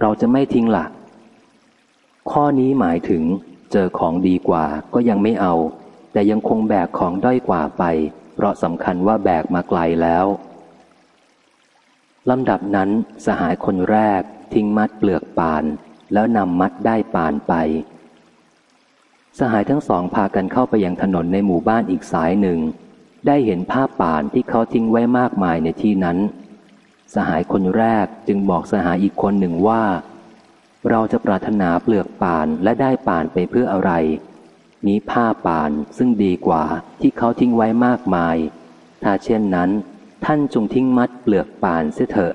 เราจะไม่ทิ้งหลักข้อนี้หมายถึง เจอของดีกว่าก็ยังไม่เอา แต่ยังคงแบกของด้อยกว่าไป เพราะสำคัญว่าแบกมาไกลแล้วลำดับนั้นสหายคนแรกทิ้งมัดเปลือกปาน แล้วนำมัดได้ปานไป สหายทั้งสองพากันเข้าไปยังถนนในหมู่บ้านอีกสายหนึ่ง ได้เห็นผ้าป่านที่เขาทิ้งไว้มากมายในที่นั้น สหายคนแรกจึงบอกสหายอีกคนหนึ่งว่า เราจะปรารถนาเปลือกป่านและได้ป่านไปเพื่ออะไรนี้ผ้าป่านซึ่งดีกว่าที่เขาทิ้งไว้มากมาย ถ้าเช่นนั้น ท่านจงทิ้งมัดเปลือกป่านเสียเถอะ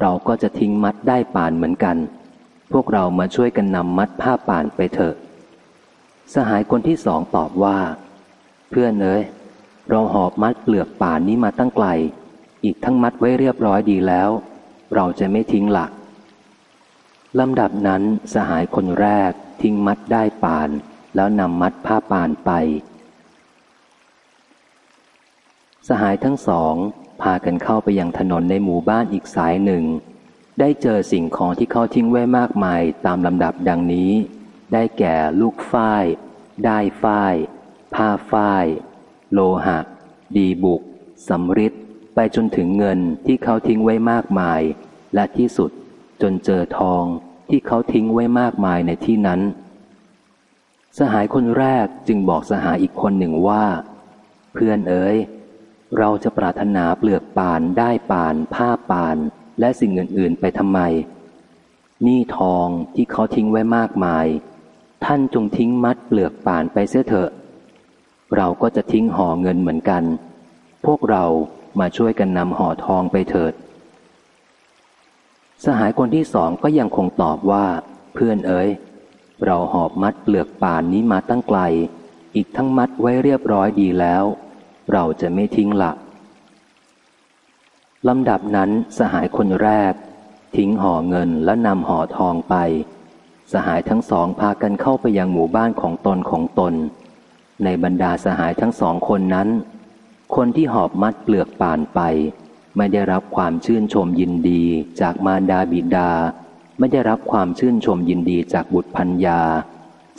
เราก็จะทิ้งมัดได้ป่านเหมือนกัน พวกเรามาช่วยกันนำมัดผ้าป่านไปเถอะ สหายคนที่สองตอบว่า เพื่อนเอ๋ยเราหอบมัดเปลือกป่านนี้มาตั้งไกล อีกทั้งมัดไว้เรียบร้อยดีแล้ว เราจะไม่ทิ้งหลัก ลำดับนั้นสหายคนแรกทิ้งมัดได้ปาน แล้วนำมัดผ้าปานไป สหายทั้งสอง พากันเข้าไปยังถนนในหมู่บ้านอีกสายหนึ่ง ได้เจอสิ่งของที่เขาทิ้งไว้มากมายตามลำดับดังนี้ ได้แก่ลูกฝ้าย ได้ฝ้าย ผ้าฝ้าย โลหะ ดีบุกสำริดไปจนถึงเงินที่เขาทิ้งไว้มากมาย และที่สุด จนเจอทองที่เขาทิ้งไว้มากมายในที่นั้น สหายคนแรกจึงบอกสหายอีกคนหนึ่งว่า เพื่อนเอ๋ยเราจะปรารถนาเปลือกป่านได้ป่าน ผ้าป่าน และสิ่งอื่น ๆ ไปทำไม นี่ทองที่เขาทิ้งไว้มากมาย ท่านจงทิ้งมัดเปลือกป่านไปเสียเถอะ เราก็จะทิ้งห่อเงินเหมือนกัน พวกเรามาช่วยกันนำห่อทองไปเถิด สหายคนที่สองก็ยังคงตอบว่า เพื่อนเอ๋ยเราหอบมัดเปลือกป่านนี้มาตั้งไกล อีกทั้งมัดไว้เรียบร้อยดีแล้ว เราจะไม่ทิ้งหลักลำดับนั้นสหายคนแรก ทิ้งห่อเงินและนำห่อทองไป สหายทั้งสองพากันเข้าไปยังหมู่บ้านของตนของตน ในบรรดาสหายทั้งสองคนนั้น คนที่หอบมัดเปลือกป่านไป ไม่ได้รับความชื่นชมยินดีจากมารดาบิดา ไม่ได้รับความชื่นชมยินดีจากบุตรพัญญา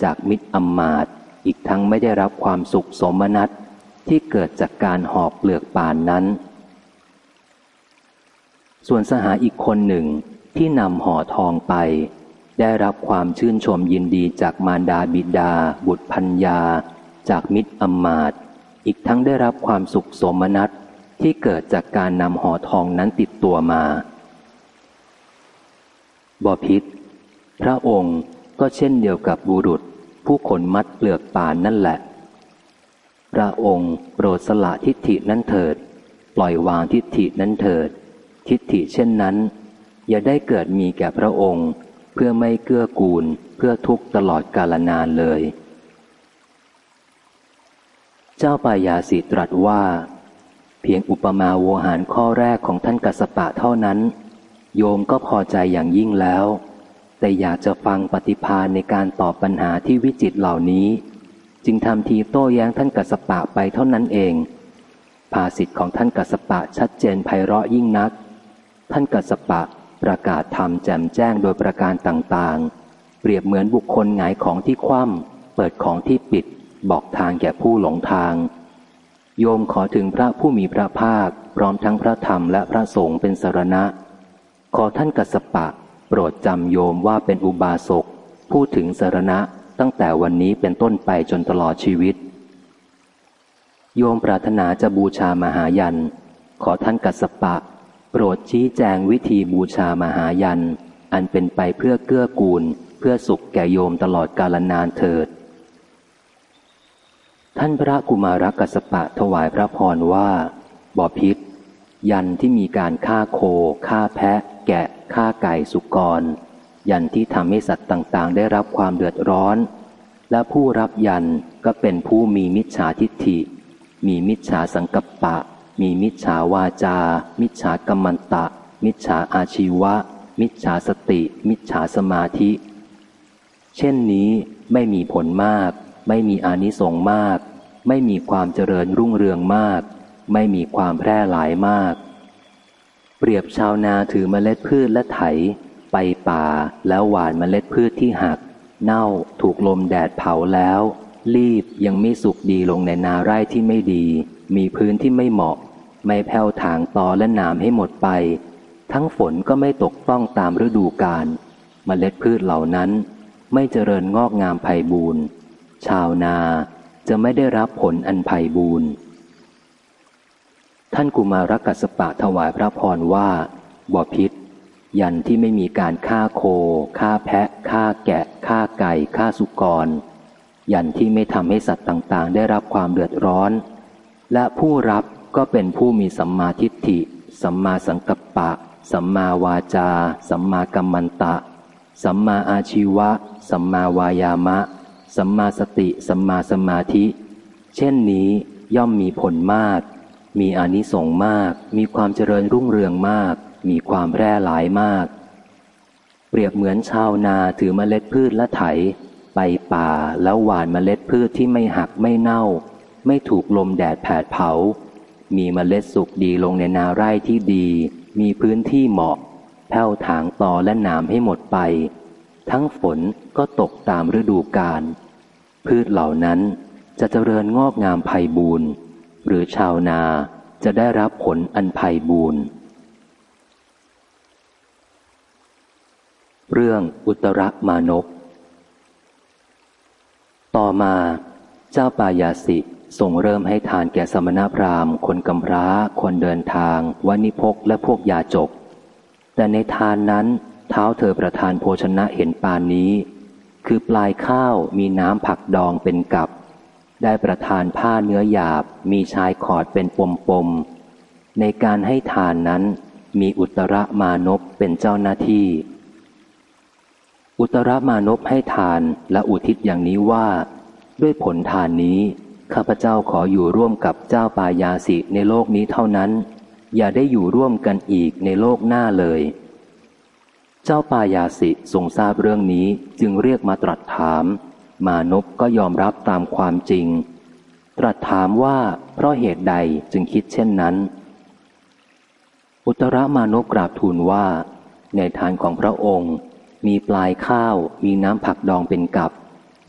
จากมิตรอมมาตอีกทั้งไม่ได้รับความสุขสมนัตที่เกิดจากการหอบเปลือกป่านนั้น ส่วนสหายอีกคนหนึ่งที่นำห่อทองไป ได้รับความชื่นชมยินดีจากมารดาบิดา บุตรพัญญา จากมิตรอมมาตอีกทั้งได้รับความสุขสมนัต ที่เกิดจากการนำห่อทองนั้นติดตัวมาบอพิษพระองค์ก็เช่นเดียวกับบุรุษ ผู้ขนมัดเปลือกป่านนั่นแหละ พระองค์โปรดสละทิฏฐินั้นเถิด ปล่อยวางทิฏฐินั้นเถิด ทิฏฐิเช่นนั้น อย่าได้เกิดมีแก่พระองค์เพื่อไม่เกื้อกูลเพื่อทุกตลอดกาลนานเลย เจ้าปายาสีตรัสว่า เพียงอุปมาโวหารข้อแรกของท่านกัสปะเท่านั้น โยมก็พอใจอย่างยิ่งแล้ว แต่อยากจะฟังปฏิภาณในการตอบปัญหาที่วิจิตเหล่านี้ จึงทำทีโต้แย้งท่านกัสปะไปเท่านั้นเอง ภาสิทธิ์ของท่านกัสปะชัดเจนไพเราะยิ่งนัก ท่านกัสปะประกาศธรรมแจ่มแจ้งโดยประการต่างๆ เปรียบเหมือนบุคคลหงายของที่คว่ำเปิดของที่ปิด บอกทางแก่ผู้หลงทาง โยมขอถึงพระผู้มีพระภาค พร้อมทั้งพระธรรมและพระสงฆ์เป็นสารณะ ขอท่านกัสปะ โปรดจำโยมว่าเป็นอุบาสก พูดถึงสารณะตั้งแต่วันนี้เป็นต้นไปจนตลอดชีวิต โยมปรารถนาจะบูชามหายัน ขอท่านกัสปะ โปรดชี้แจงวิธีบูชามหายัน อันเป็นไปเพื่อเกื้อกูล เพื่อสุขแก่โยมตลอดกาลนานเถิด ท่านพระกุมารกัสปะถวายพระพรว่าบอพิษยันที่มีการฆ่าโค ฆ่าแพะ แกะ ฆ่าไก่สุกร ยันที่ทำให้สัตว์ต่างๆ ได้รับความเดือดร้อน และผู้รับยันก็เป็นผู้มีมิจฉาทิฏฐิ มีมิจฉาสังกัปปะ มีมิจฉาวาจา มิจฉากรรมันตะ มิจฉาอาชีวะ มิจฉาสติ มิจฉาสมาธิ เช่นนี้ไม่มีผลมาก ไม่มีอานิสงส์มาก ไม่มีความเจริญรุ่งเรืองมาก ไม่มีความแพร่หลายมาก เปรียบชาวนาถือเมล็ดพืชและไถ ไปป่าแล้วหว่านเมล็ดพืชที่หัก เน่าถูกลมแดดเผาแล้ว รีบยังไม่สุกดีลงในนาไร่ที่ไม่ดี มีพื้นที่ไม่เหมาะ ไม่แผ่วถางตอและหนามให้หมดไป ทั้งฝนก็ไม่ตกต้องตามฤดูกาลเมล็ดพืชเหล่านั้น ไม่เจริญงอกงามไพ่บูรณ์ ชาวนาจะไม่ได้รับผลอันไพ่บูรณ์ท่านกุมารกัสปะถวายพระพรว่าบอพิษ ยันที่ไม่มีการฆ่าโคฆ่าแพะฆ่าแกะฆ่าไก่ฆ่าสุกร ยันที่ไม่ทำให้สัตว์ต่างๆ ได้รับความเดือดร้อน และผู้รับก็เป็นผู้มีสัมมาทิฏฐิ สัมมาสังกัปปะ สัมมาวาจา สัมมากัมมันตะ สัมมาอาชีวะ สัมมาวายามะ สัมมาสติ สัมมาสมาธิ เช่นนี้ย่อมมีผลมาก มีอนิสงส์มาก มีความเจริญรุ่งเรืองมาก มีความแพร่หลายมาก เปรียบเหมือนชาวนาถือเมล็ดพืชและไถ ไปป่าแล้วหว่านเมล็ดพืชที่ไม่หักไม่เน่า ไม่ถูกลมแดดแผดเผา มีเมล็ดสุกดีลงในนาไร่ที่ดี มีพื้นที่เหมาะแผ้วถางตอและหนามให้หมดไป ทั้งฝนก็ตกตามฤดูกาล พืชเหล่านั้นจะเจริญงอกงามไพ่บูรณ์หรือชาวนาจะได้รับผลอันไพ่บูรณ์เรื่องอุตรมานพต่อมา เจ้าปายาสิทรงเริ่มให้ทานแก่สมณพราหมณ์ คนกำพร้า คนเดินทางวานิพกและพวกยาจก แต่ในทานนั้นเท้าเธอประทานโภชนะเห็นปานนี้ คือปลายข้าวมีน้ำผักดองเป็นกับ ได้ประทานผ้าเนื้อหยาบ มีชายขอดเป็นปมปม ในการให้ทานนั้นมีอุตรมานพเป็นเจ้าหน้าที่ อุตรมานพให้ทานและอุทิศอย่างนี้ว่า ด้วยผลทานนี้ ข้าพเจ้าขออยู่ร่วมกับเจ้าปายาสิในโลกนี้เท่านั้น อย่าได้อยู่ร่วมกันอีกในโลกหน้าเลย เจ้าปายาสิทรงทราบเรื่องนี้จึงเรียกมาตรัสถาม มานพก็ยอมรับตามความจริง ตรัสถามว่าเพราะเหตุใดจึงคิดเช่นนั้น อุตรมานพกราบทูลว่า ในทานของพระองค์ มีปลายข้าวมีน้ำผักดองเป็นกับ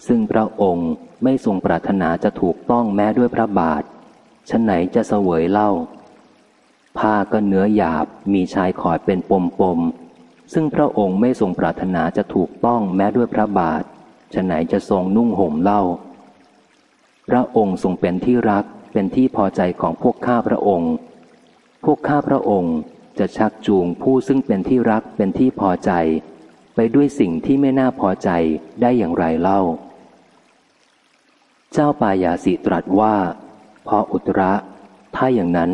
ซึ่งพระองค์ไม่ทรงปรารถนาจะถูกต้องแม้ด้วยพระบาทฉันไหนจะเสวยเล่า ผ้าก็เนื้อหยาบมีชายขอดเป็นปมปม ซึ่งพระองค์ไม่ทรงปรารถนาจะถูกต้องแม้ด้วยพระบาทฉันไหนจะทรงนุ่งห่มเล่า พระองค์ทรงเป็นที่รักเป็นที่พอใจของพวกข้าพระองค์ พวกข้าพระองค์จะชักจูงผู้ซึ่งเป็นที่รักเป็นที่พอใจ ไปด้วยสิ่งที่ไม่น่าพอใจได้อย่างไรเล่า เจ้าปายาสิตรัสว่า พออุตระ ถ้าอย่างนั้น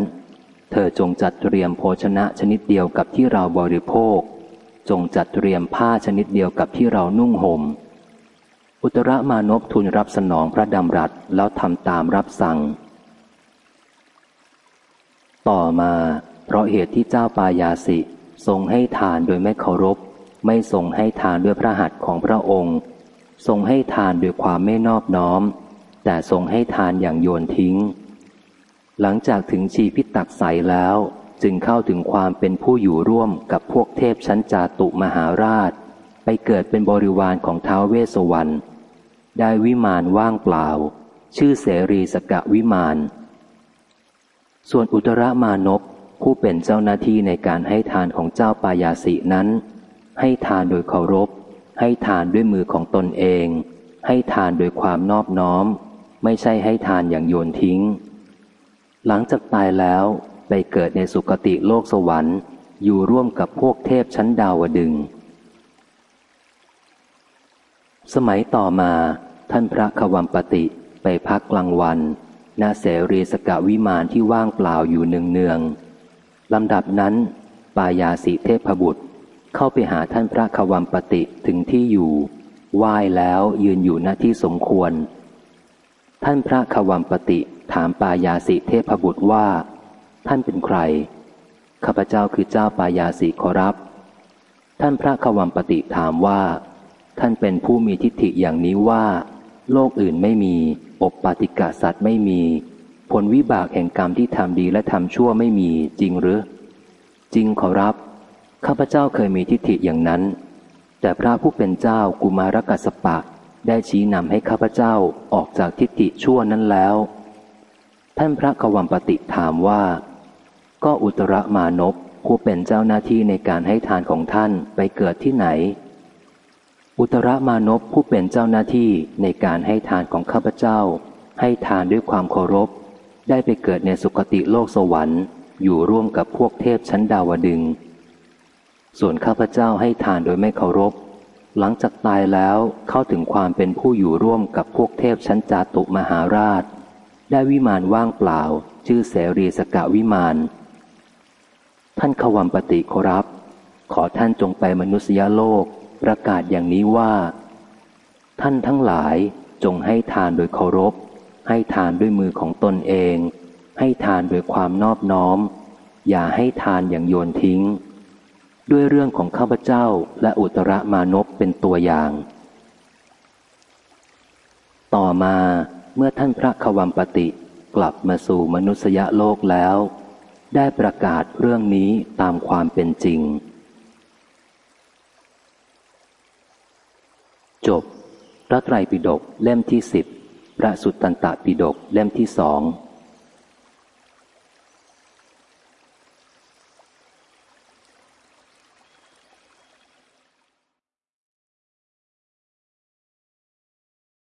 เธอจงจัดเตรียมโภชนะชนิดเดียวกับที่เราบริโภค จงจัดเตรียมผ้าชนิดเดียวกับที่เรานุ่งหม่ม อุตรมานพทูลรับสนองพระดำรัสแล้วทำตามรับสั่ง ต่อมา เพราะเหตุที่เจ้าปายาสิทรงให้ทานโดยไม่เคารพ ไม่ทรงให้ทานด้วยพระหัตถ์ของพระองค์ ทรงให้ทานด้วยความไม่นอบน้อม แต่ทรงให้ทานอย่างโยนทิ้ง หลังจากถึงชีพิตักใสแล้ว จึงเข้าถึงความเป็นผู้อยู่ร่วมกับพวกเทพชั้นจาตุมหาราช ไปเกิดเป็นบริวารของท้าวเวสวรรณได้วิมานว่างเปล่า ชื่อเสรีสกะวิมาน ส่วนอุตรมานพผู้เป็นเจ้าหน้าที่ในการให้ทานของเจ้าปายาสินั้น ให้ทานโดยเคารพ ให้ทานด้วยมือของตนเอง ให้ทานโดยความนอบน้อม ไม่ใช่ให้ทานอย่างโยนทิ้ง หลังจากตายแล้ว ไปเกิดในสุคติโลกสวรรค์ อยู่ร่วมกับพวกเทพชั้นดาวดึง สมัยต่อมา ท่านพระควัมปติไปพักกลางวันณเสรีสกวิมานที่ว่างเปล่าอยู่เนืองๆลำดับนั้น ปายาสีเทพบุตร เข้าไปหาท่านพระควัมปติถึงที่อยู่ไหว้แล้วยืนอยู่หน้าที่สมควร ท่านพระขวัมปติถามปายาสิเทพบุตรว่า ท่านเป็นใคร ข้าพเจ้าคือเจ้าปายาสิขอรับ ท่านพระขวัมปติถามว่า ท่านเป็นผู้มีทิฏฐิอย่างนี้ว่า โลกอื่นไม่มี อบปาติกาสัตว์ไม่มี ผลวิบากแห่งกรรมที่ทำดีและทำชั่วไม่มีจริงหรือ จริงขอรับ ข้าพเจ้าเคยมีทิฏฐิอย่างนั้น แต่พระผู้เป็นเจ้ากุมารกัสปะได้ชี้นำให้ข้าพเจ้าออกจากทิฏฐิชั่วนั้นแล้ว ท่านพระกวัมปติถามว่า ก็อุตรมานพผู้เป็นเจ้าหน้าที่ในการให้ทานของท่านไปเกิดที่ไหน อุตรมานพผู้เป็นเจ้าหน้าที่ในการให้ทานของข้าพเจ้า ให้ทานด้วยความเคารพ ได้ไปเกิดในสุคติโลกสวรรค์ อยู่ร่วมกับพวกเทพชั้นดาวดึง ส่วนข้าพเจ้าให้ทานโดยไม่เคารพ หลังจากตายแล้วเข้าถึงความเป็นผู้อยู่ร่วมกับพวกเทพชั้นจาตุมหาราช ได้วิมานว่างเปล่า ชื่อเสรีสกะวิมาน ท่านขวัมปติขอรับ ขอท่านจงไปมนุษยโลก ประกาศอย่างนี้ว่า ท่านทั้งหลายจงให้ทานโดยเคารพ ให้ทานด้วยมือของตนเอง ให้ทานโดยความนอบน้อม อย่าให้ทานอย่างโยนทิ้ง ด้วยเรื่องของข้าพเจ้าและอุตรมานพเป็นตัวอย่าง ต่อมาเมื่อท่านพระควัมปติกลับมาสู่มนุษยโลกแล้ว ได้ประกาศเรื่องนี้ตามความเป็นจริง จบ พระไตรปิฎกเล่มที่สิบพระสุตตันตปิฎกเล่มที่สอง